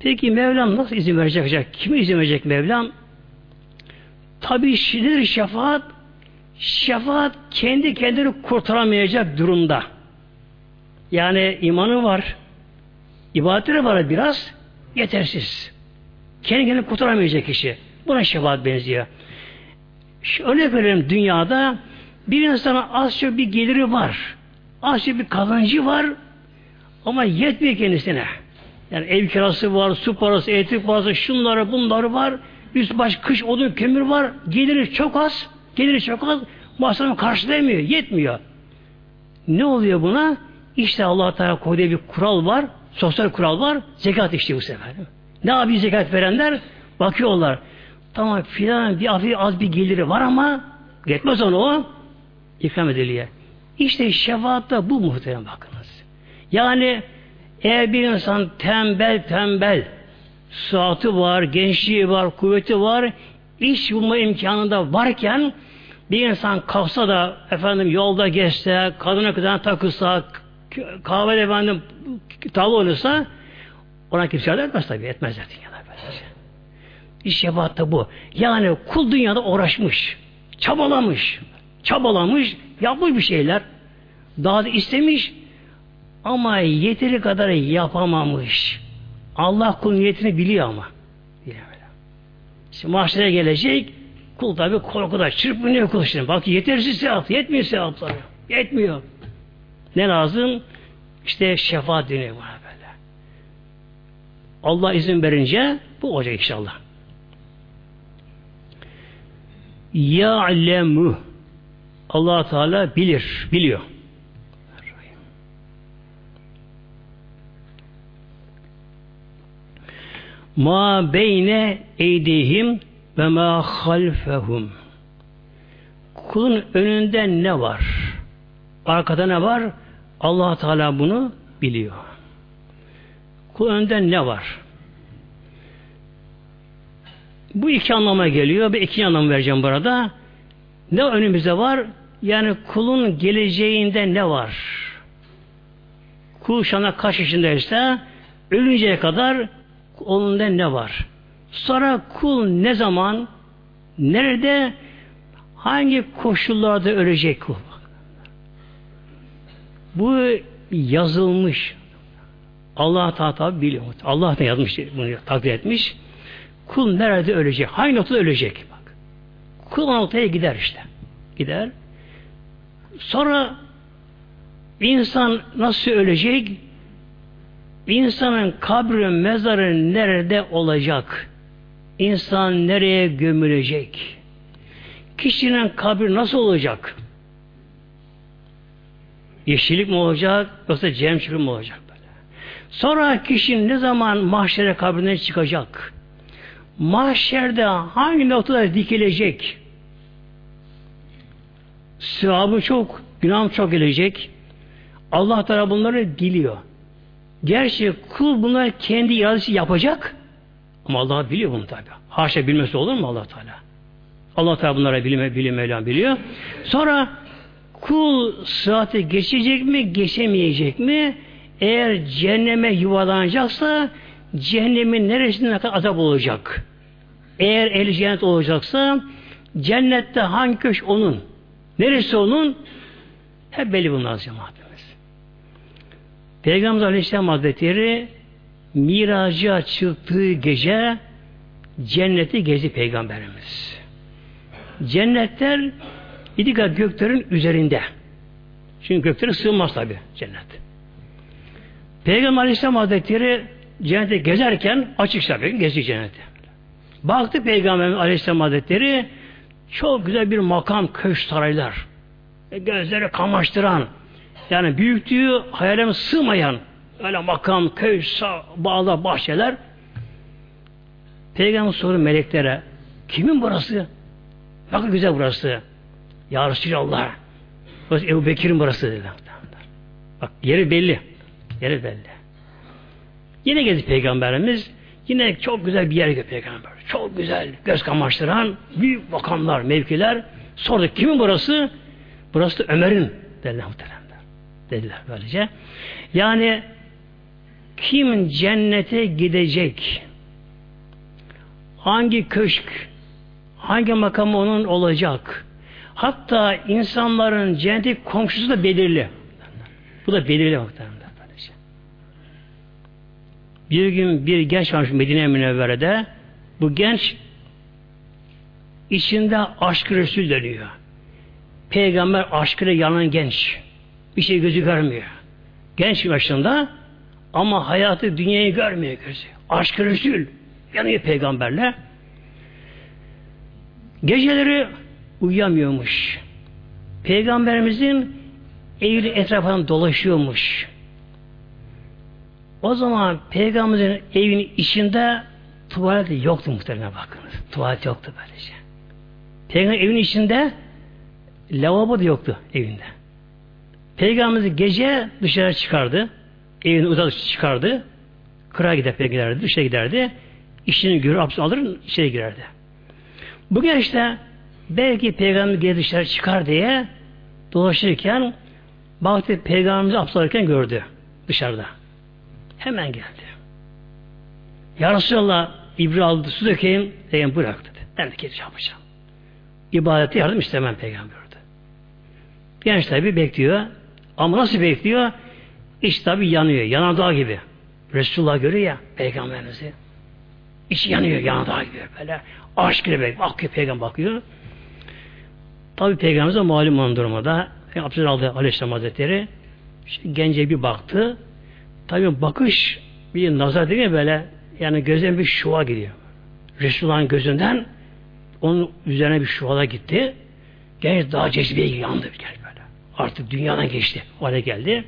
peki Mevlam nasıl izin verecek? Kime izin verecek Mevlam? Tabi nedir şefaat? Şefaat kendi kendini kurtaramayacak durumda. Yani imanı var, ibadetleri var biraz, yetersiz. Kendi kendini kurtaramayacak kişi. Buna şefaat benziyor. Şöyle verelim dünyada bir insana az çok bir geliri var. Az çok bir kazancı var ama yetmiyor kendisine. Yani ev kirası var, su parası, elektrik parası, şunları bunları var. Üst baş kış odun kömür var. Geliri çok az. Geliri çok az. Masrafını karşılayamıyor. Yetmiyor. Ne oluyor buna? İşte Allah Teala koyduğu bir kural var. Sosyal kural var. Zekat işte bu sefer. Ne yapıyor zekat verenler? Bakıyorlar. Tamam filan bir az bir geliri var ama yetmez onu o ikram ediliyor. İşte şefaatta bu muhterem bakınız. Yani eğer bir insan tembel tembel saati var, gençliği var, kuvveti var, iş bulma imkanında varken bir insan kalksa da efendim yolda geçse, kadına kadar takılsa, kahvede efendim tavla oynasa ona kimse yardım etmez tabi. Etmezler dünyada böylece. İş şefaatta bu. Yani kul dünyada uğraşmış, çabalamış, çabalamış, yapmış bir şeyler. Daha da istemiş ama yeteri kadar yapamamış. Allah kul niyetini biliyor ama. Bilemedi. Şimdi mahşere gelecek kul tabi korkuda çırpınıyor kul şimdi. Bak yetersiz sevap, yetmiyor sevapları. Yetmiyor. Ne lazım? İşte şefaat dönüyor bana böyle. Allah izin verince bu olacak inşallah. Ya'lemu allah Teala bilir, biliyor. Ma beyne eydihim ve ma halfehum. Kulun önünde ne var? Arkada ne var? allah Teala bunu biliyor. Kul önünde ne var? Bu iki anlama geliyor. Bir iki anlam vereceğim burada. Ne önümüzde var? Yani kulun geleceğinde ne var? Kul şu anda kaç yaşındaysa Ölünceye kadar onun ne var? Sonra kul ne zaman, nerede, hangi koşullarda ölecek kul? Bu yazılmış. Allah Teala biliyor. Allah da yazmış, bunu takdir etmiş. Kul nerede ölecek? Hangi noktada ölecek? Bak. Kul noktaya gider işte. Gider. Sonra insan nasıl ölecek? İnsanın kabri, mezarı nerede olacak? İnsan nereye gömülecek? Kişinin kabri nasıl olacak? Yeşillik mi olacak yoksa cehennem mi olacak böyle? Sonra kişinin ne zaman mahşere kabrinden çıkacak? Mahşerde hangi noktada dikilecek? Sevabı çok, günahım çok gelecek. Allah Teala bunları diliyor. Gerçi kul bunları kendi iradesi yapacak ama Allah biliyor bunu tabi. Haşa bilmesi olur mu Allah Teala? Allah Teala bunlara bilme, Mevlam biliyor. Sonra kul sıhhati geçecek mi, geçemeyecek mi? Eğer cehenneme yuvalanacaksa cehennemin neresinde kadar azap olacak? Eğer el cennet olacaksa cennette hangi köş onun? Neresi onun? Hep belli bunlar cemaatimiz. Peygamber Aleyhisselam Hazretleri Miraca çıktığı gece cenneti gezi Peygamberimiz. Cennetler İdika göklerin üzerinde. Çünkü göklere sığmaz tabi cennet. Peygamber Aleyhisselam Hazretleri cennete gezerken açık tabi geziyor cennete. Baktı Peygamber Aleyhisselam Hazretleri çok güzel bir makam, köşk saraylar. E, gözleri kamaştıran, yani büyüklüğü hayalime sığmayan öyle makam, köy, bağlar, bahçeler. Peygamber soru meleklere kimin burası? Bakın güzel burası. Ya Resulallah. Burası Ebu Bekir'in burası dediler. Bak yeri belli. Yeri belli. Yine geldi Peygamberimiz. Yine çok güzel bir yer gördü Peygamber. Çok güzel, göz kamaştıran büyük makamlar, mevkiler. Sorduk kimin burası? Burası da Ömer'in dediler muhteremler. Dediler böylece. Yani kim cennete gidecek? Hangi köşk, hangi makam onun olacak? Hatta insanların cenneti komşusu da belirli. Bu da belirli muhtemelen. Bir gün bir genç varmış Medine Münevvere'de. Bu genç içinde aşk Resul dönüyor. Peygamber aşkıyla yanan genç. Bir şey gözü görmüyor. Genç yaşında ama hayatı dünyayı görmüyor gözü. Aşk Resul yanıyor peygamberle. Geceleri uyuyamıyormuş. Peygamberimizin evli etrafından dolaşıyormuş. O zaman Peygamberimizin evinin içinde tuvalet yoktu muhtemelen bakınız. Tuvalet yoktu böylece. Peygamber evin içinde lavabo da yoktu evinde. Peygamberimiz gece dışarı çıkardı. Evini uzak çıkardı. Kıra gider giderdi, dışarı giderdi. İşini görür, abdest alır, içeri girerdi. Bugün işte belki peygamber geri dışarı çıkar diye dolaşırken baktı peygamberimizi abdest gördü dışarıda. Hemen geldi. Ya Resulallah İbri aldı su dökeyim diyeyim bırak dedi. Ben de geri yapacağım. İbadete yardım istemem peygamberdi. Genç tabi bekliyor. Ama nasıl bekliyor? İç tabi yanıyor. Yanardağ gibi. Resulullah görüyor ya peygamberimizi. İç yanıyor yanardağ gibi böyle. Aşk gibi bekliyor. Bakıyor peygamber bakıyor. Tabi peygamberimize malum olan durumda Abdülhamid aldı Aleyhisselam Hazretleri gence bir baktı. Tabi bakış bir nazar değil mi böyle yani gözden bir şuva gidiyor. Resulullah'ın gözünden onun üzerine bir şuvala gitti. Genç daha cezbeye yandı bir kere. Artık dünyadan geçti. O hale geldi.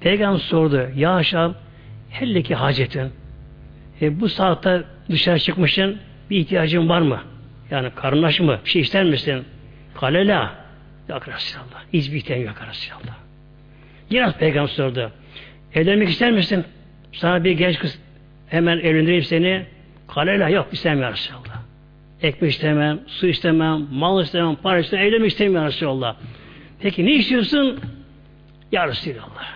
Peygamber sordu. Ya aşağı helleki hacetin e, bu saatte dışarı çıkmışsın bir ihtiyacın var mı? Yani karın aç mı? Bir şey ister misin? Kalela. Yok Resulallah. Hiçbir ihtiyacım yok Resulallah. Yine Peygamber sordu. Evlenmek ister misin? Sana bir genç kız hemen evlendireyim seni. Kalela yok istemiyor Resulallah. Ekmek istemem, su istemem, mal istemem, para istemem, evlenmek istemiyor Resulallah. Peki ne istiyorsun? Ya Resulallah.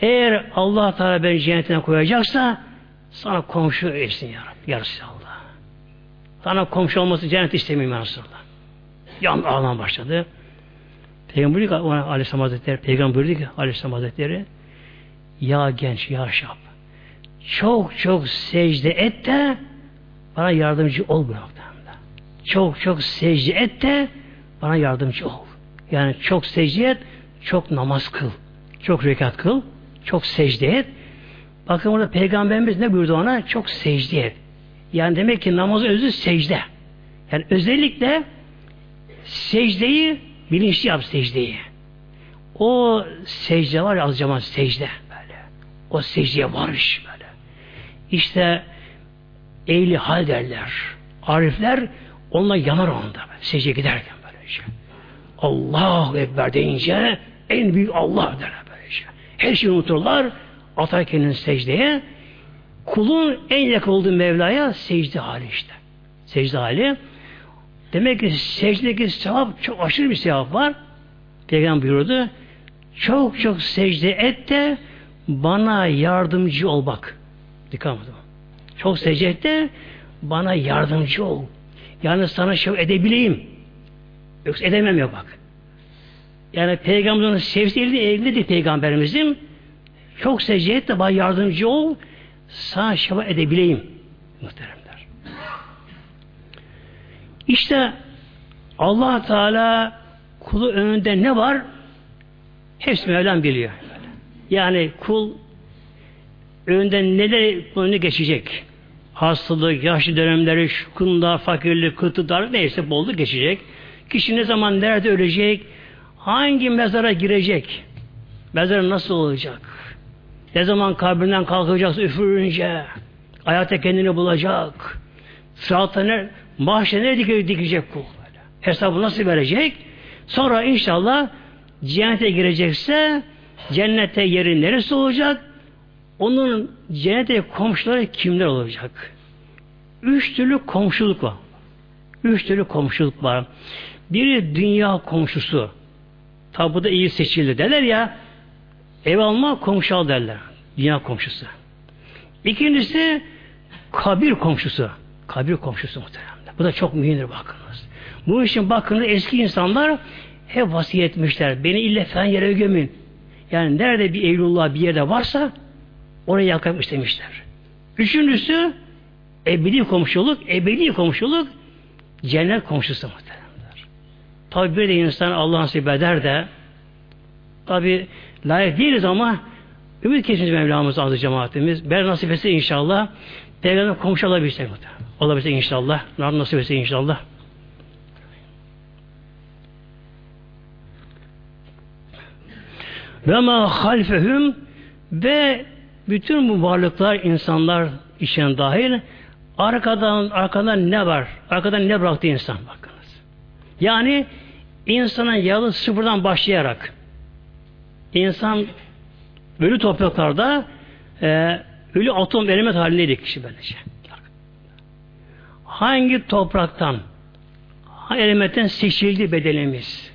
Eğer Allah Teala beni cennetine koyacaksa sana komşu etsin ya Rabbi. Ya Resulallah. Sana komşu olması cennet istemiyorum ya Resulallah. Yan ağlam başladı. Peygamber buyurdu ki Aleyhisselam Hazretleri, Peygamber buyurdu ki Aleyhisselam Hazretleri ya genç, ya şap çok çok secde et de bana yardımcı ol bu noktada. Çok çok secde et de bana yardımcı ol. Yani çok secde et, çok namaz kıl. Çok rekat kıl, çok secde et. Bakın burada Peygamberimiz ne buyurdu ona? Çok secde et. Yani demek ki namazın özü secde. Yani özellikle secdeyi bilinçli yap secdeyi. O secde var ya az zaman secde böyle. O secdeye varış böyle. İşte ehli hal derler. Arifler onunla yanar onda. Secdeye giderken böyle şey. Allahu Ekber deyince en büyük Allah derler böyle şey. Her şeyi unuturlar. Atar kendini secdeye. Kulun en yakın olduğu Mevla'ya secde hali işte. Secde hali. Demek ki secdedeki sevap çok aşırı bir sevap var. Peygamber buyurdu. Çok çok secde et de bana yardımcı ol bak. Dikkat. Çok secde et de bana yardımcı ol. Yani sana şey edebileyim. Yoksa edemem ya bak. Yani peygamberin sevdiği evlidir peygamberimizin. Çok secde et de bana yardımcı ol. Sana şeva edebileyim. Muhteremler. İşte allah Teala kulu önünde ne var? Hepsi Mevlam biliyor. Yani kul önünde neler önüne geçecek? Hastalık, yaşlı dönemleri, şukunda, fakirlik, kıtılar neyse boldu geçecek. Kişi ne zaman nerede ölecek? Hangi mezara girecek? Mezar nasıl olacak? Ne zaman kabrinden kalkacaksa üfürünce hayata kendini bulacak. Sıratta ne, mahşer nerede dikecek kul? Hesabı nasıl verecek? Sonra inşallah cennete girecekse cennete yeri neresi olacak? Onun cennete komşuları kimler olacak? Üç türlü komşuluk var. Üç türlü komşuluk var. Biri dünya komşusu. Tabi da iyi seçildi derler ya. Ev alma komşu al derler. Dünya komşusu. İkincisi kabir komşusu. Kabir komşusu muhtemelen. Bu da çok mühimdir bakınız. Bu işin bakınız eski insanlar hep vasiyet etmişler. Beni ille falan yere gömün. Yani nerede bir Eylullah bir yerde varsa oraya yakmak istemişler. Üçüncüsü ebedi komşuluk. Ebedi komşuluk cennet komşusu. Tabi bir de insan Allah nasip eder de tabi layık değiliz ama ümit kesiniz Mevlamız azı cemaatimiz. Ben nasip etse inşallah Peygamber komşu olabilsek olabilsek inşallah. Rabbim nasip etse inşallah. Ve ma halfehum ve bütün bu varlıklar, insanlar için dahil arkadan arkadan ne var? Arkadan ne bıraktı insan bakınız. Yani insanın yalı sıfırdan başlayarak insan ölü topraklarda e, ölü atom element halindeydi kişi böylece. Hangi topraktan elementten seçildi bedenimiz?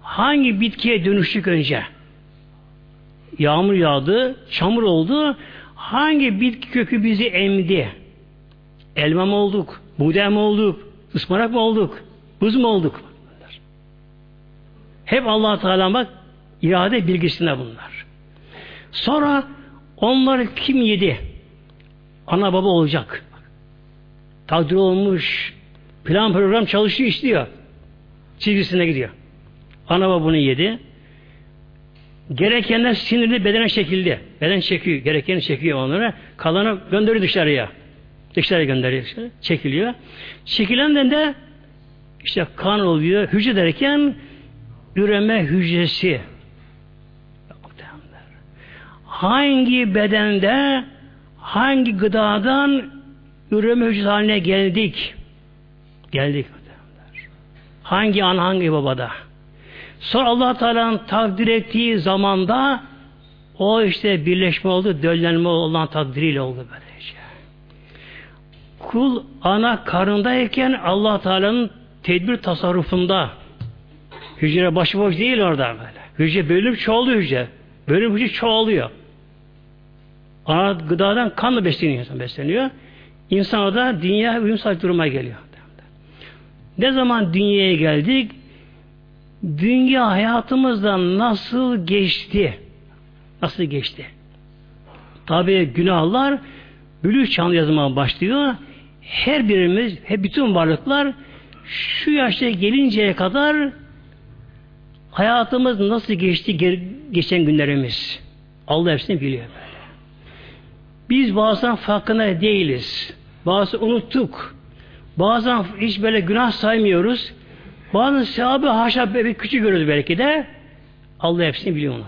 Hangi bitkiye dönüştük önce? Yağmur yağdı, çamur oldu. Hangi bitki kökü bizi emdi? Elma mı olduk? Buğday mı olduk? Ispanak mı olduk? Buz mu olduk? Hep allah Teala bak irade bilgisinde bunlar. Sonra onları kim yedi? Ana baba olacak. Takdir olmuş. Plan program çalışıyor işliyor. Çizgisine gidiyor. Ana baba bunu yedi. Gerekenler sinirli bedene çekildi. Beden çekiyor. Gerekeni çekiyor onları. Kalanı gönderiyor dışarıya. Dışarıya gönderiyor. Dışarı. Çekiliyor. Çekilenden de işte kan oluyor. Hücre derken üreme hücresi. Hangi bedende hangi gıdadan üreme hücresi haline geldik? Geldik. Hangi an hangi babada? Sonra allah Teala'nın takdir ettiği zamanda o işte birleşme oldu, döllenme olan takdiriyle oldu böylece. Kul ana karındayken allah Teala'nın tedbir tasarrufunda hücre başıboş değil orada böyle. Hücre bölüp çoğalıyor hücre. Bölüm gücü çoğalıyor. Ana gıdadan kanla besleniyor insan besleniyor. İnsan da dünya uyum sağlık duruma geliyor. Ne zaman dünyaya geldik? Dünya hayatımızda nasıl geçti? Nasıl geçti? Tabi günahlar bülü çağında yazmaya başlıyor. Her birimiz, hep bütün varlıklar şu yaşta gelinceye kadar hayatımız nasıl geçti geçen günlerimiz. Allah hepsini biliyor böyle. Biz bazen farkında değiliz. Bazı unuttuk. Bazen hiç böyle günah saymıyoruz. Bazen sahabe haşa bir küçük görürüz belki de. Allah hepsini biliyor böyle.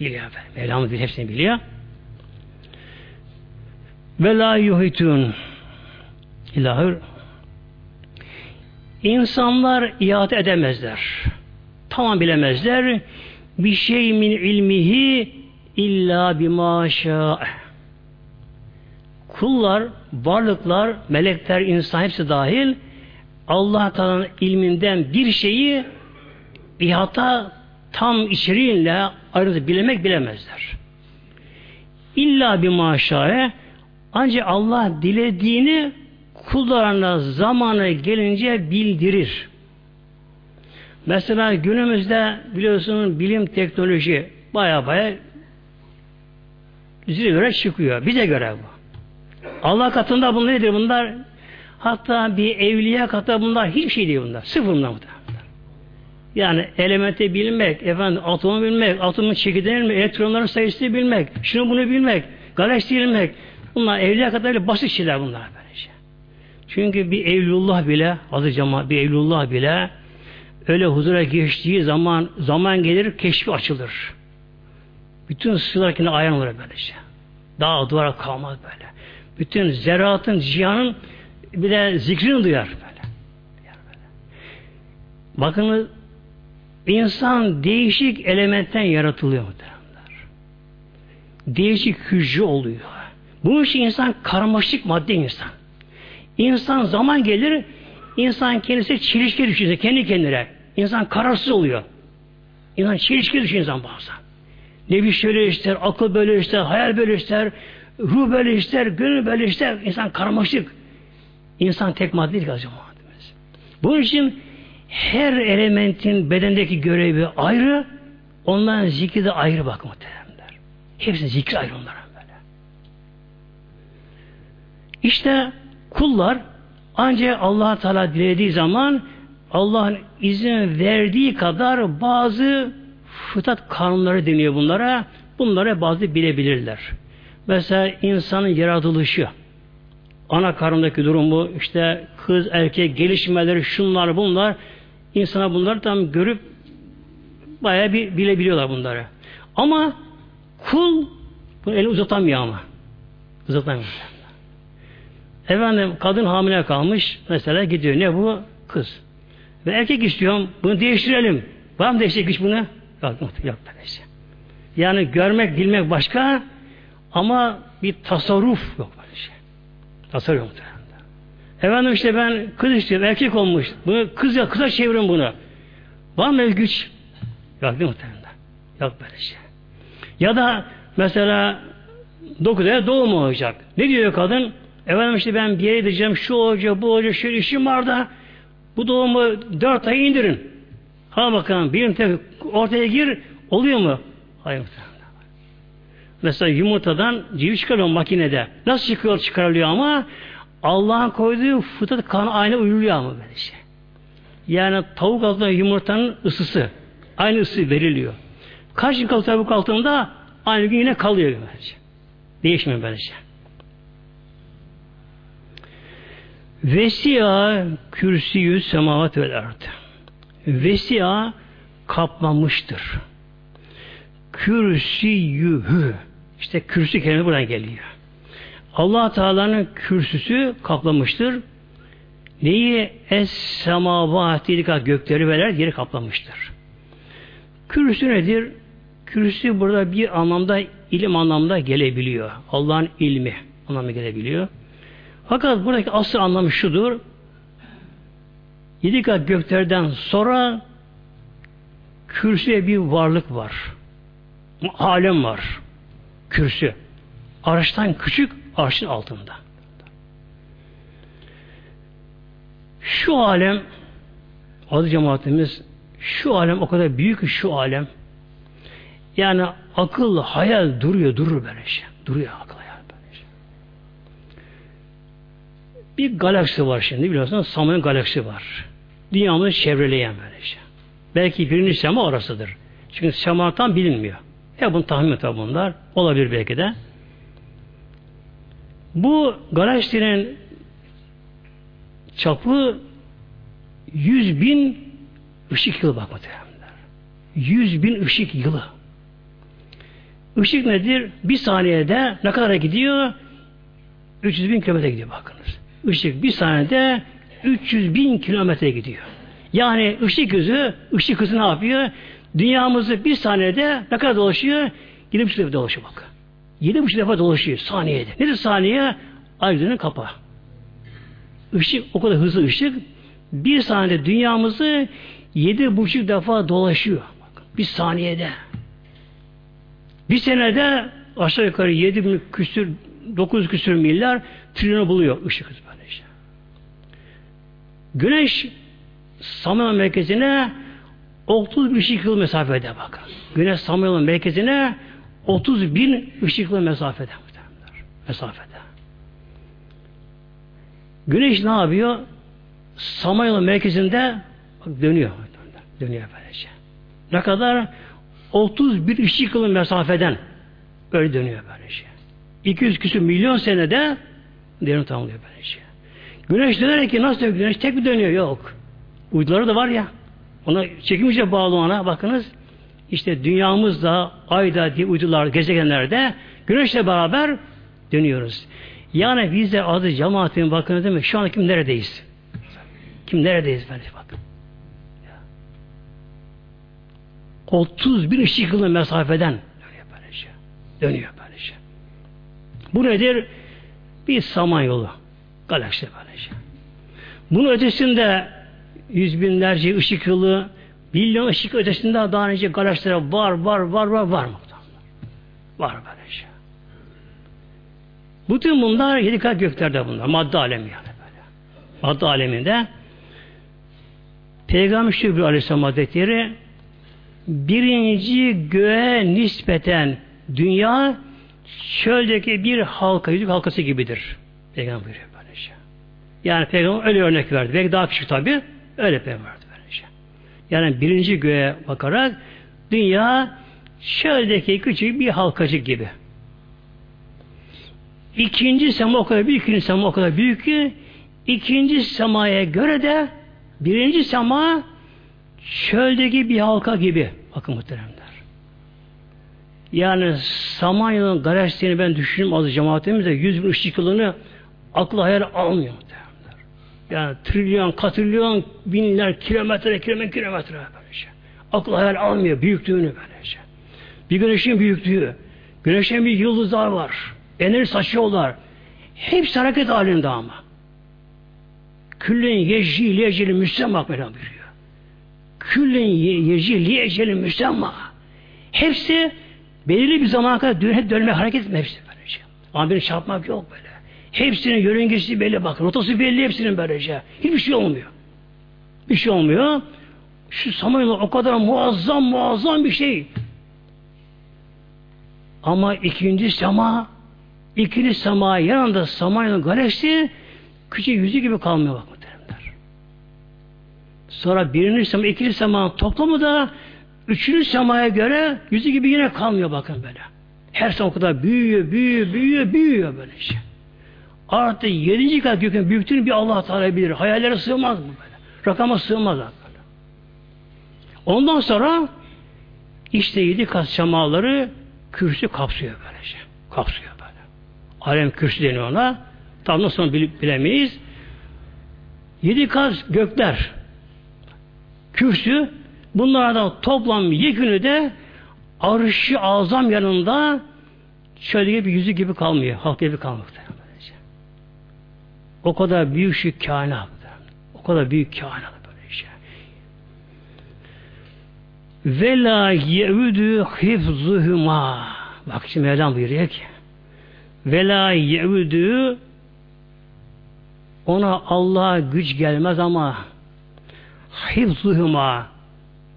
Biliyor efendim. Mevlamız hepsini biliyor. Ve la yuhitun ilahır İnsanlar iade edemezler. Tamam bilemezler. Bir şey min ilmihi illa bima Kullar, varlıklar, melekler, insan hepsi dahil Allah Teala'nın ilminden bir şeyi ihata tam içeriğiyle ayrıntı bilemek bilemezler. İlla bir maşae ancak Allah dilediğini kullarına zamanı gelince bildirir. Mesela günümüzde biliyorsunuz bilim teknoloji baya baya zile göre çıkıyor. Bize göre bu. Allah katında bunlar nedir bunlar? Hatta bir evliya katında bunlar hiçbir şey değil bunlar. Sıfır bunlar. Yani elementi bilmek, efendim atomu bilmek, atomun çekirdeğini bilmek, elektronların sayısını bilmek, şunu bunu bilmek, galaksi bilmek. Bunlar evliya kadar basit şeyler bunlar böylece. Çünkü bir evlullah bile, adı cemaat bir evlullah bile öyle huzura geçtiği zaman zaman gelir keşfi açılır. Bütün sırlar kendine ayan olur böylece. Dağ duvara kalmaz böyle. Bütün zeraatın, cihanın bir de zikrini duyar böyle. Bakın insan değişik elementten yaratılıyor muhtemelenler. Değişik hücre oluyor. Bu için insan karmaşık madde insan. İnsan zaman gelir, insan kendisi çelişki düşünse kendi kendine. İnsan kararsız oluyor. İnsan çelişki düşünüyor insan bazen. Nebi şöyle ister, akıl böyle ister, hayal böyle ister, ruh böyle ister, gönül böyle ister. İnsan karmaşık. İnsan tek madde değil acaba. Bunun için her elementin bedendeki görevi ayrı, onların zikri de ayrı bak muhteremler. Hepsi zikri ayrı onlara böyle. İşte kullar ancak allah Teala dilediği zaman Allah'ın izin verdiği kadar bazı fıtrat kanunları deniyor bunlara. Bunlara bazı bilebilirler. Mesela insanın yaratılışı, ana karnındaki durumu, işte kız, erkek, gelişmeleri, şunlar, bunlar, insana bunları tam görüp bayağı bir bilebiliyorlar bunları. Ama kul bunu eli uzatamıyor ama. Uzatamıyor. Efendim kadın hamile kalmış mesela gidiyor. Ne bu? Kız. Ve erkek istiyorum. Bunu değiştirelim. Var mı değişecek iş buna? Yok, yok böylece. Yani görmek, bilmek başka ama bir tasarruf yok böyle şey. Tasarruf yok. Efendim işte ben kız istiyorum, erkek olmuş. Bunu kız ya kıza çevirin bunu. Var mı güç? Yok değil muhtemelen. Yok böyle şey. Ya da mesela 9'da doğum olacak. Ne diyor kadın? Efendim işte ben bir yere gideceğim, şu olacak, bu olacak, şu işim var da bu doğumu dört ay indirin. Ha bakalım bir ortaya gir, oluyor mu? Hayır Mesela yumurtadan civi çıkarıyor makinede. Nasıl çıkıyor çıkarılıyor ama Allah'ın koyduğu fıtrat kan aynı uyuluyor ama böyle şey. Yani tavuk altında yumurtanın ısısı. Aynı ısı veriliyor. Kaç gün kalıyor tavuk altında aynı gün yine kalıyor böylece. Değişmiyor böylece. Vesiya kürsüyü semavat vel ard. Vesiya kaplamıştır. Kürsüyühü işte kürsü kelimesi buradan geliyor. allah Teala'nın kürsüsü kaplamıştır. Neyi? Es semavati gökleri veler yeri kaplamıştır. Kürsü nedir? Kürsü burada bir anlamda ilim anlamda gelebiliyor. Allah'ın ilmi anlamda gelebiliyor. Fakat buradaki asıl anlamı şudur. Yedi kat göklerden sonra kürsüye bir varlık var. alem var. Kürsü. Arştan küçük, arşın altında. Şu alem adı cemaatimiz şu alem o kadar büyük ki şu alem yani akıl, hayal duruyor, durur böyle şey. Duruyor akıl, hayal böyle şey. Bir galaksi var şimdi biliyorsunuz Samanyolu galaksi var. Dünyamızı çevreleyen böyle şey. Belki birinci sema orasıdır. Çünkü sema tam bilinmiyor. Ya bunu tahmin tabi bunlar. Olabilir belki de. Bu galaksinin çapı 100 bin ışık yılı bak muhtemelenler. 100 bin ışık yılı. Işık nedir? Bir saniyede ne kadar gidiyor? 300 bin kilometre gidiyor bakınız. Işık bir saniyede 300 bin kilometre gidiyor. Yani ışık hızı, ışık hızı ne yapıyor? Dünyamızı bir saniyede ne kadar dolaşıyor? 7,5 defa dolaşıyor bak. 7,5 defa dolaşıyor saniyede. Nedir saniye? Aydın'ın kapağı. Işık, o kadar hızlı ışık bir saniyede dünyamızı yedi buçuk defa dolaşıyor. Bakın, bir saniyede. Bir senede aşağı yukarı yedi bin küsür, dokuz küsür milyar trilyonu buluyor ışık hızı. Güneş Samanyolu merkezine 30 bin ışık yıl mesafede bakın. Güneş Samanyolu merkezine 30 bin ışık yıl mesafede. Mesafede. Güneş ne yapıyor? Samanyolu merkezinde bak dönüyor. Dönüyor böylece. Ne kadar? 31 ışık yılı mesafeden böyle dönüyor böylece. 200 küsur milyon senede devrim tamamlıyor böylece. Güneş dönerek ki nasıl dönüyor? Güneş tek mi dönüyor? Yok. Uyduları da var ya. Ona çekimce bağlı ona bakınız. İşte dünyamızda, ayda diye uydular, gezegenlerde güneşle beraber dönüyoruz. Yani biz de adı cemaatin bakın değil mi? Şu an kim neredeyiz? Kim neredeyiz böyle bakın. 30 bin ışık yılı mesafeden dönüyor böylece. Dönüyor böylece. Bu nedir? Bir samanyolu. Galaksi böylece. Bunun ötesinde yüz binlerce ışık yılı, milyon ışık ötesinde daha nice galaksiler var, var, var, var, var mı? Var böylece. Bütün bunlar yedi kat göklerde bunlar. Madde alemi yani böyle. Madde aleminde Peygamber Şükrü Aleyhisselam Hazretleri birinci göğe nispeten dünya çöldeki bir halka, yüzük halkası gibidir. Peygamber buyuruyor. Yani Peygamber öyle örnek verdi. Belki daha küçük tabi. Öyle Peygamber böylece. Yani birinci göğe bakarak dünya çöldeki küçük bir halkacık gibi. İkinci sema o kadar büyük, ikinci sema o kadar büyük ki ikinci semaya göre de birinci sema çöldeki bir halka gibi. Bakın muhteremler. Yani Samanyolu'nun galaksisini ben düşündüm az cemaatimizde yüz bin ışık yılını aklı hayal almıyor. Yani trilyon, katrilyon, binler, kilometre, kilometre, kilometre böylece. Şey. Aklı hayal almıyor büyüklüğünü böylece. Bir güneşin büyüklüğü, güneşin bir yıldızlar var enerji saçıyorlar. Hepsi hareket halinde ama. Küllen yeci liyeceli Mevlam buyuruyor. Küllen yeci liyeceli müsemma. Hepsi belirli bir zamana kadar dön dönme hareket etme hepsi böylece. Ama bir çarpmak yok böyle. Hepsinin yörüngesi belli bakın. Rotası belli hepsinin böylece. Hiçbir şey olmuyor. Bir şey olmuyor. Şu Samanyolu o kadar muazzam muazzam bir şey. Ama ikinci sema İkili sema yanında Samanyolu galaksi küçük yüzü gibi kalmıyor bak muhteremler. Sonra birinci sema, ikili sema toplamı da üçüncü semaya göre yüzü gibi yine kalmıyor bakın böyle. Her sene o kadar büyüyor, büyüyor, büyüyor, büyüyor böyle şey. Artık yedinci kat gökün büyüklüğünü bir Allah Teala bilir. Hayallere sığmaz mı böyle? Rakama sığmaz böyle. Ondan sonra işte yedi kat semaları kürsü kapsıyor böylece. Kapsıyor. Alem kürsü deniyor ona. Tam nasıl bilemeyiz. Yedi kat gökler kürsü bunlardan toplam yekünü de arşı azam yanında şöyle gibi yüzü gibi kalmıyor. Halk gibi kalmıyor. O kadar büyük şu kainat. O kadar büyük kainat böyle şey. ve la ye'udü hifzuhuma bak şimdi Mevlam buyuruyor ki ve la ye'udü ona Allah'a güç gelmez ama hifzuhuma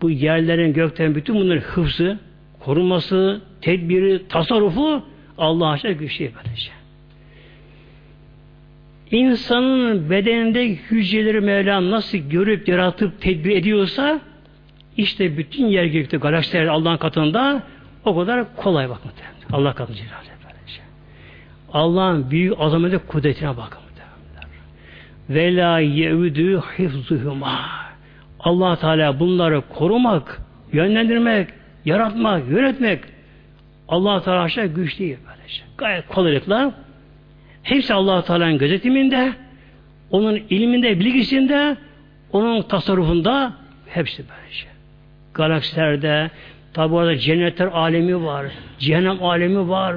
bu yerlerin gökten bütün bunların hıfzı, korunması, tedbiri, tasarrufu Allah'a aşağı güçlü böylece. İnsanın bedeninde hücreleri Mevlam nasıl görüp yaratıp tedbir ediyorsa işte bütün yer gökte galaksiler Allah'ın katında o kadar kolay bakın. Allah katında böylece. Allah'ın büyük azameti kudretine bakın. Ve la ye'udü hifzuhuma. Allah Teala bunları korumak, yönlendirmek, yaratmak, yönetmek Allah Teala aşağı güç değil böylece. Gayet kolaylıkla hepsi Allah Teala'nın gözetiminde, onun ilminde, bilgisinde, onun tasarrufunda hepsi böylece. Galaksilerde, tabi orada cennetler alemi var, cehennem alemi var,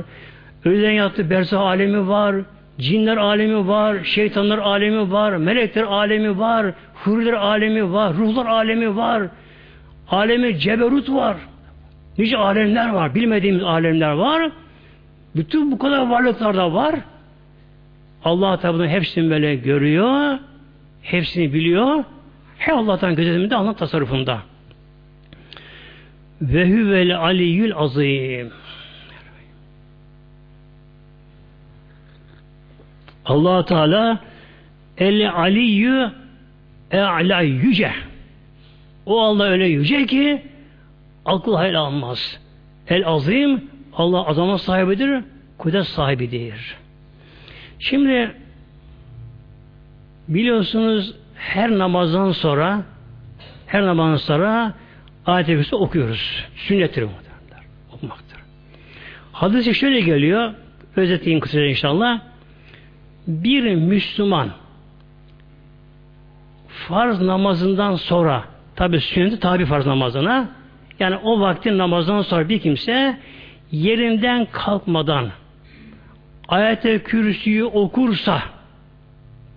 ölüden yattı berzah alemi var, cinler alemi var, şeytanlar alemi var, melekler alemi var, huriler alemi var, ruhlar alemi var, alemi ceberut var. Nice alemler var, bilmediğimiz alemler var. Bütün bu kadar varlıklar da var. Allah tabi hepsini böyle görüyor, hepsini biliyor. Her Allah'tan gözetiminde, Allah tasarrufunda. Ve huvel aliyyül azim. allah Teala el aliyyü e'la yüce. O Allah öyle yüce ki akıl hayal almaz. El azim Allah azamet sahibidir, kudret sahibidir. Şimdi biliyorsunuz her namazdan sonra her namazdan sonra ayet-i okuyoruz. Sünnettir muhtemelen. Okumaktır. Hadis-i şöyle geliyor. Özetleyeyim kısaca inşallah bir Müslüman farz namazından sonra tabi sünneti tabi farz namazına yani o vaktin namazdan sonra bir kimse yerinden kalkmadan ayet-i kürsüyü okursa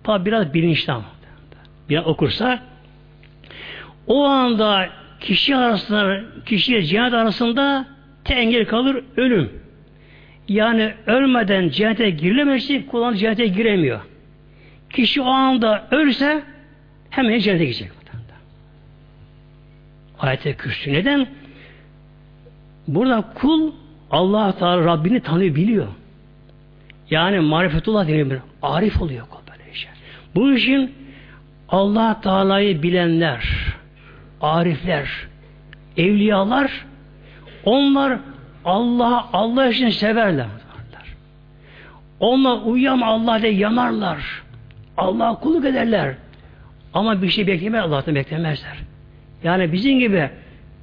tabi biraz bilinçli ama biraz okursa o anda kişi arasında kişiye cihat arasında engel kalır ölüm. Yani ölmeden cennete girilemesi kulağın cennete giremiyor. Kişi o anda ölse hemen cennete gidecek. Ayet-i Kürsü neden? Burada kul Allah Teala Rabbini tanıyor, biliyor. Yani marifetullah deniyor. Arif oluyor kul böyle şey. Bu işin Allah Teala'yı bilenler, arifler, evliyalar onlar Allah Allah için severler. Onlar uyuyam Allah diye yanarlar. Allah'a kulluk ederler. Ama bir şey beklemez Allah'tan beklemezler. Yani bizim gibi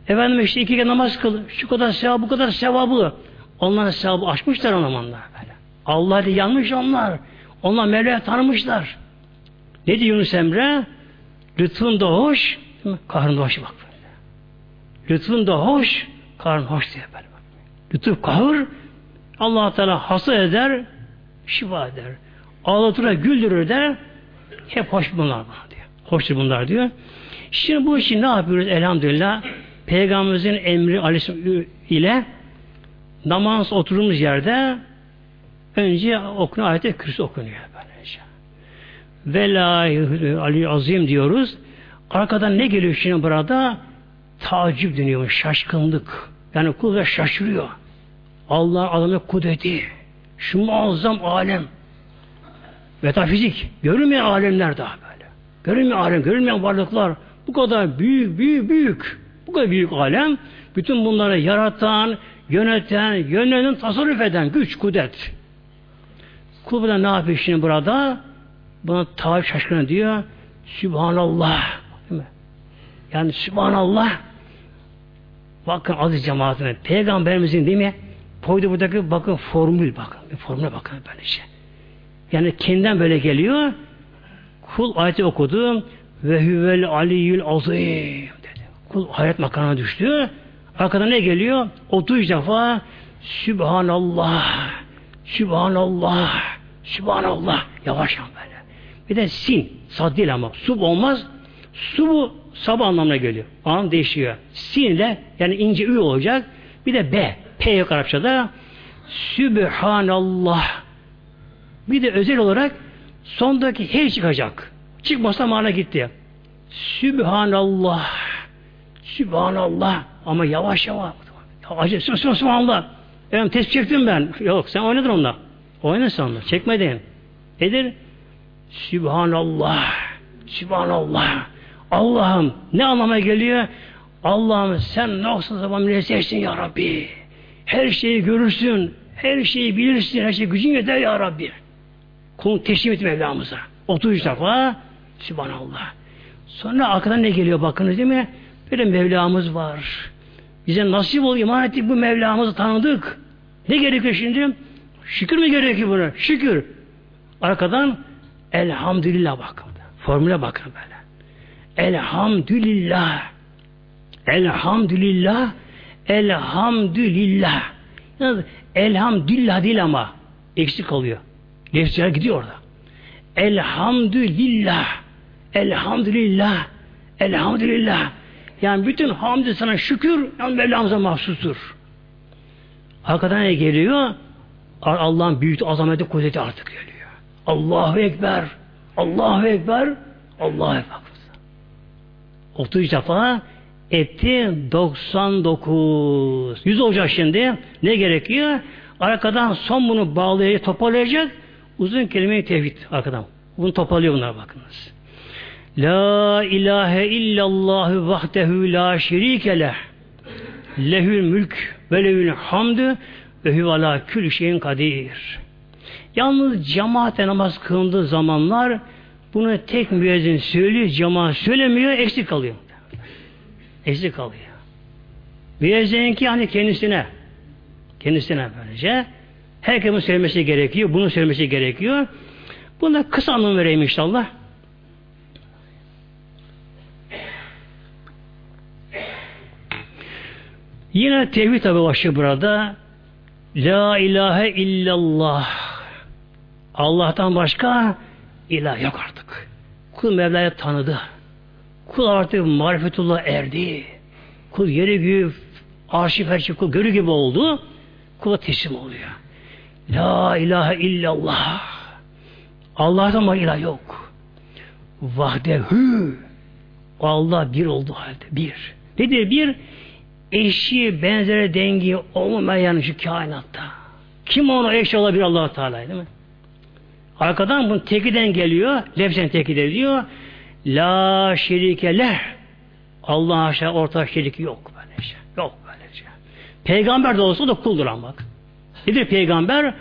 efendim işte iki kere namaz kıl, şu kadar sevap, bu kadar sevabı. Onların sevabı aşmışlar o zamanlar böyle. Allah diye yanmış onlar. Onlar Mevla'ya tanımışlar. Ne diyor Yunus Emre? Lütfun da hoş, kahrın da hoş bak. Lütfun da hoş, kahrın hoş diye böyle. Lütuf kahır Allah Teala hasta eder, şifa eder. Ağlatır, güldürür der. Hep hoş bunlar diyor. Hoştur bunlar diyor. Şimdi bu işi ne yapıyoruz elhamdülillah? Peygamberimizin emri ile namaz oturduğumuz yerde önce okunuyor ayet-i kürsü okunuyor böylece. Ve Ali azim diyoruz. Arkadan ne geliyor şimdi burada? Tacip dönüyor, şaşkınlık. Yani kul da şaşırıyor. Allah adamı kudreti, şu muazzam alem, metafizik, görünmeyen alemler daha böyle. Görünmeyen alem, görünmeyen varlıklar, bu kadar büyük, büyük, büyük, bu kadar büyük alem, bütün bunları yaratan, yöneten, yönlenen, tasarruf eden güç, kudret. Kul burada ne yapıyor şimdi burada? Buna tabi şaşkın diyor. Sübhanallah. Değil mi? Yani Sübhanallah Bakın aziz cemaatine peygamberimizin değil mi? Koydu buradaki bakın formül bakın. Bir formüle bakın böylece. Yani kendinden böyle geliyor. Kul ayeti okudu ve huvel aliyyül azim dedi. Kul hayat makamına düştü. Arkadan ne geliyor? 30 defa Sübhanallah Sübhanallah Sübhanallah yavaş böyle. Bir de sin sad değil ama sub olmaz. Su bu sabah anlamına geliyor. Anlam değişiyor. Sin ile yani ince ü olacak. Bir de B. P yok Arapçada. Sübhanallah. Bir de özel olarak sondaki hey çıkacak. Çıkmasa mana gitti. Sübhanallah. Sübhanallah. Ama yavaş yavaş. Acı, Sübhanallah. Efendim tespih çektim ben. Yok sen oynadın onunla. Oynasın onunla. Çekmedin. Nedir? Sübhanallah. Sübhanallah. Allah'ım ne anlama geliyor? Allah'ım sen olsun zaman münezzehsin ya Rabbi. Her şeyi görürsün. Her şeyi bilirsin. Her şey gücün yeter ya Rabbi. Kulun teslim et Mevlamıza. 33 defa Sübhanallah. Sonra arkadan ne geliyor bakınız değil mi? Böyle Mevlamız var. Bize nasip ol iman ettik bu Mevlamızı tanıdık. Ne gerekiyor şimdi? Şükür mü gerekiyor buna? Şükür. Arkadan elhamdülillah bakın. Formüle bakın böyle. Elhamdülillah. Elhamdülillah. Elhamdülillah. Yalnız elhamdülillah değil ama eksik oluyor. Nefsine gidiyor orada. Elhamdülillah. Elhamdülillah. Elhamdülillah. Yani bütün hamdü sana şükür yani Mevlamıza mahsustur. Arkadan ne geliyor? Allah'ın büyük azameti kudreti artık geliyor. Allahu Ekber. Allahu Ekber. Allahu Ekber. 30 defa etti 99. 100 olacak şimdi. Ne gerekiyor? Arkadan son bunu bağlayacak, toparlayacak. Uzun kelime-i tevhid arkadan. Bunu toparlıyor bunlar bakınız. La ilahe illallah vahdehu la şerike leh. Lehül mülk ve lehül hamdü ve hüvala kül şeyin kadir. Yalnız cemaate namaz kılındığı zamanlar bunu tek müezzin söylüyor, cemaat söylemiyor, eksik kalıyor. Eksik kalıyor. Müezzinki hani kendisine kendisine böylece herkesin söylemesi gerekiyor, bunu söylemesi gerekiyor. Buna kısa anlam vereyim inşallah. Yine tevhid tabi başı burada. La ilahe illallah. Allah'tan başka ilah yok artık. Kul Mevla'yı tanıdı. Kul artık marifetullah erdi. Kul yeri gibi arşif her şey kul görü gibi oldu. Kula teslim oluyor. La ilahe illallah. Allah'tan başka ilah yok. Vahdehu. Allah bir oldu halde. Bir. Nedir bir? Eşi, benzeri, dengi olmayan şu kainatta. Kim ona eş olabilir allah Teala değil mi? Arkadan bunun tekiden geliyor. Lefzen tekid ediyor. La şerike leh. Allah aşağı ortak şerik yok böyle şey. Yok böyle şey. Peygamber de olsa da kuldur bak. Nedir peygamber?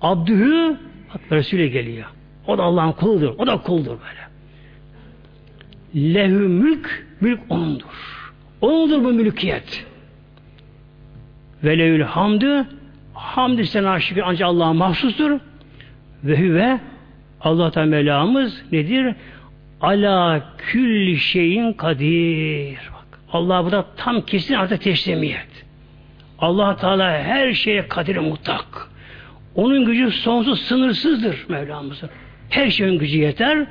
Abdühü bak Resulü geliyor. O da Allah'ın kuludur. O da kuldur böyle. Lehü mülk, mülk onundur. Onundur bu mülkiyet. Velevül hamdü hamd sana şükür ancak Allah'a mahsustur. Ve hüve Allah Teala Mevlamız nedir? Ala külli şeyin kadir. Bak, Allah burada tam kesin artık teslimiyet. Allah Teala her şeye kadir mutlak. Onun gücü sonsuz, sınırsızdır Mevlamızın. Her şeyin gücü yeter.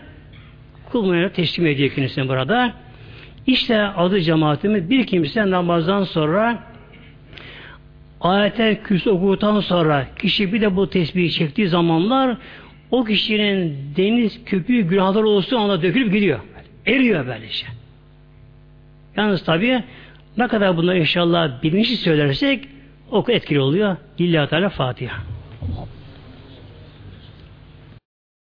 Kulmaya teslim ediyor kendisine burada. İşte adı cemaatimiz bir kimse namazdan sonra ayetler kürsü okuduktan sonra kişi bir de bu tesbihi çektiği zamanlar o kişinin deniz köpüğü günahlar olsun ona dökülüp gidiyor. Eriyor böylece. Yalnız tabi ne kadar bunları inşallah bilinçli söylersek o etkili oluyor. Lillahi Teala Fatiha.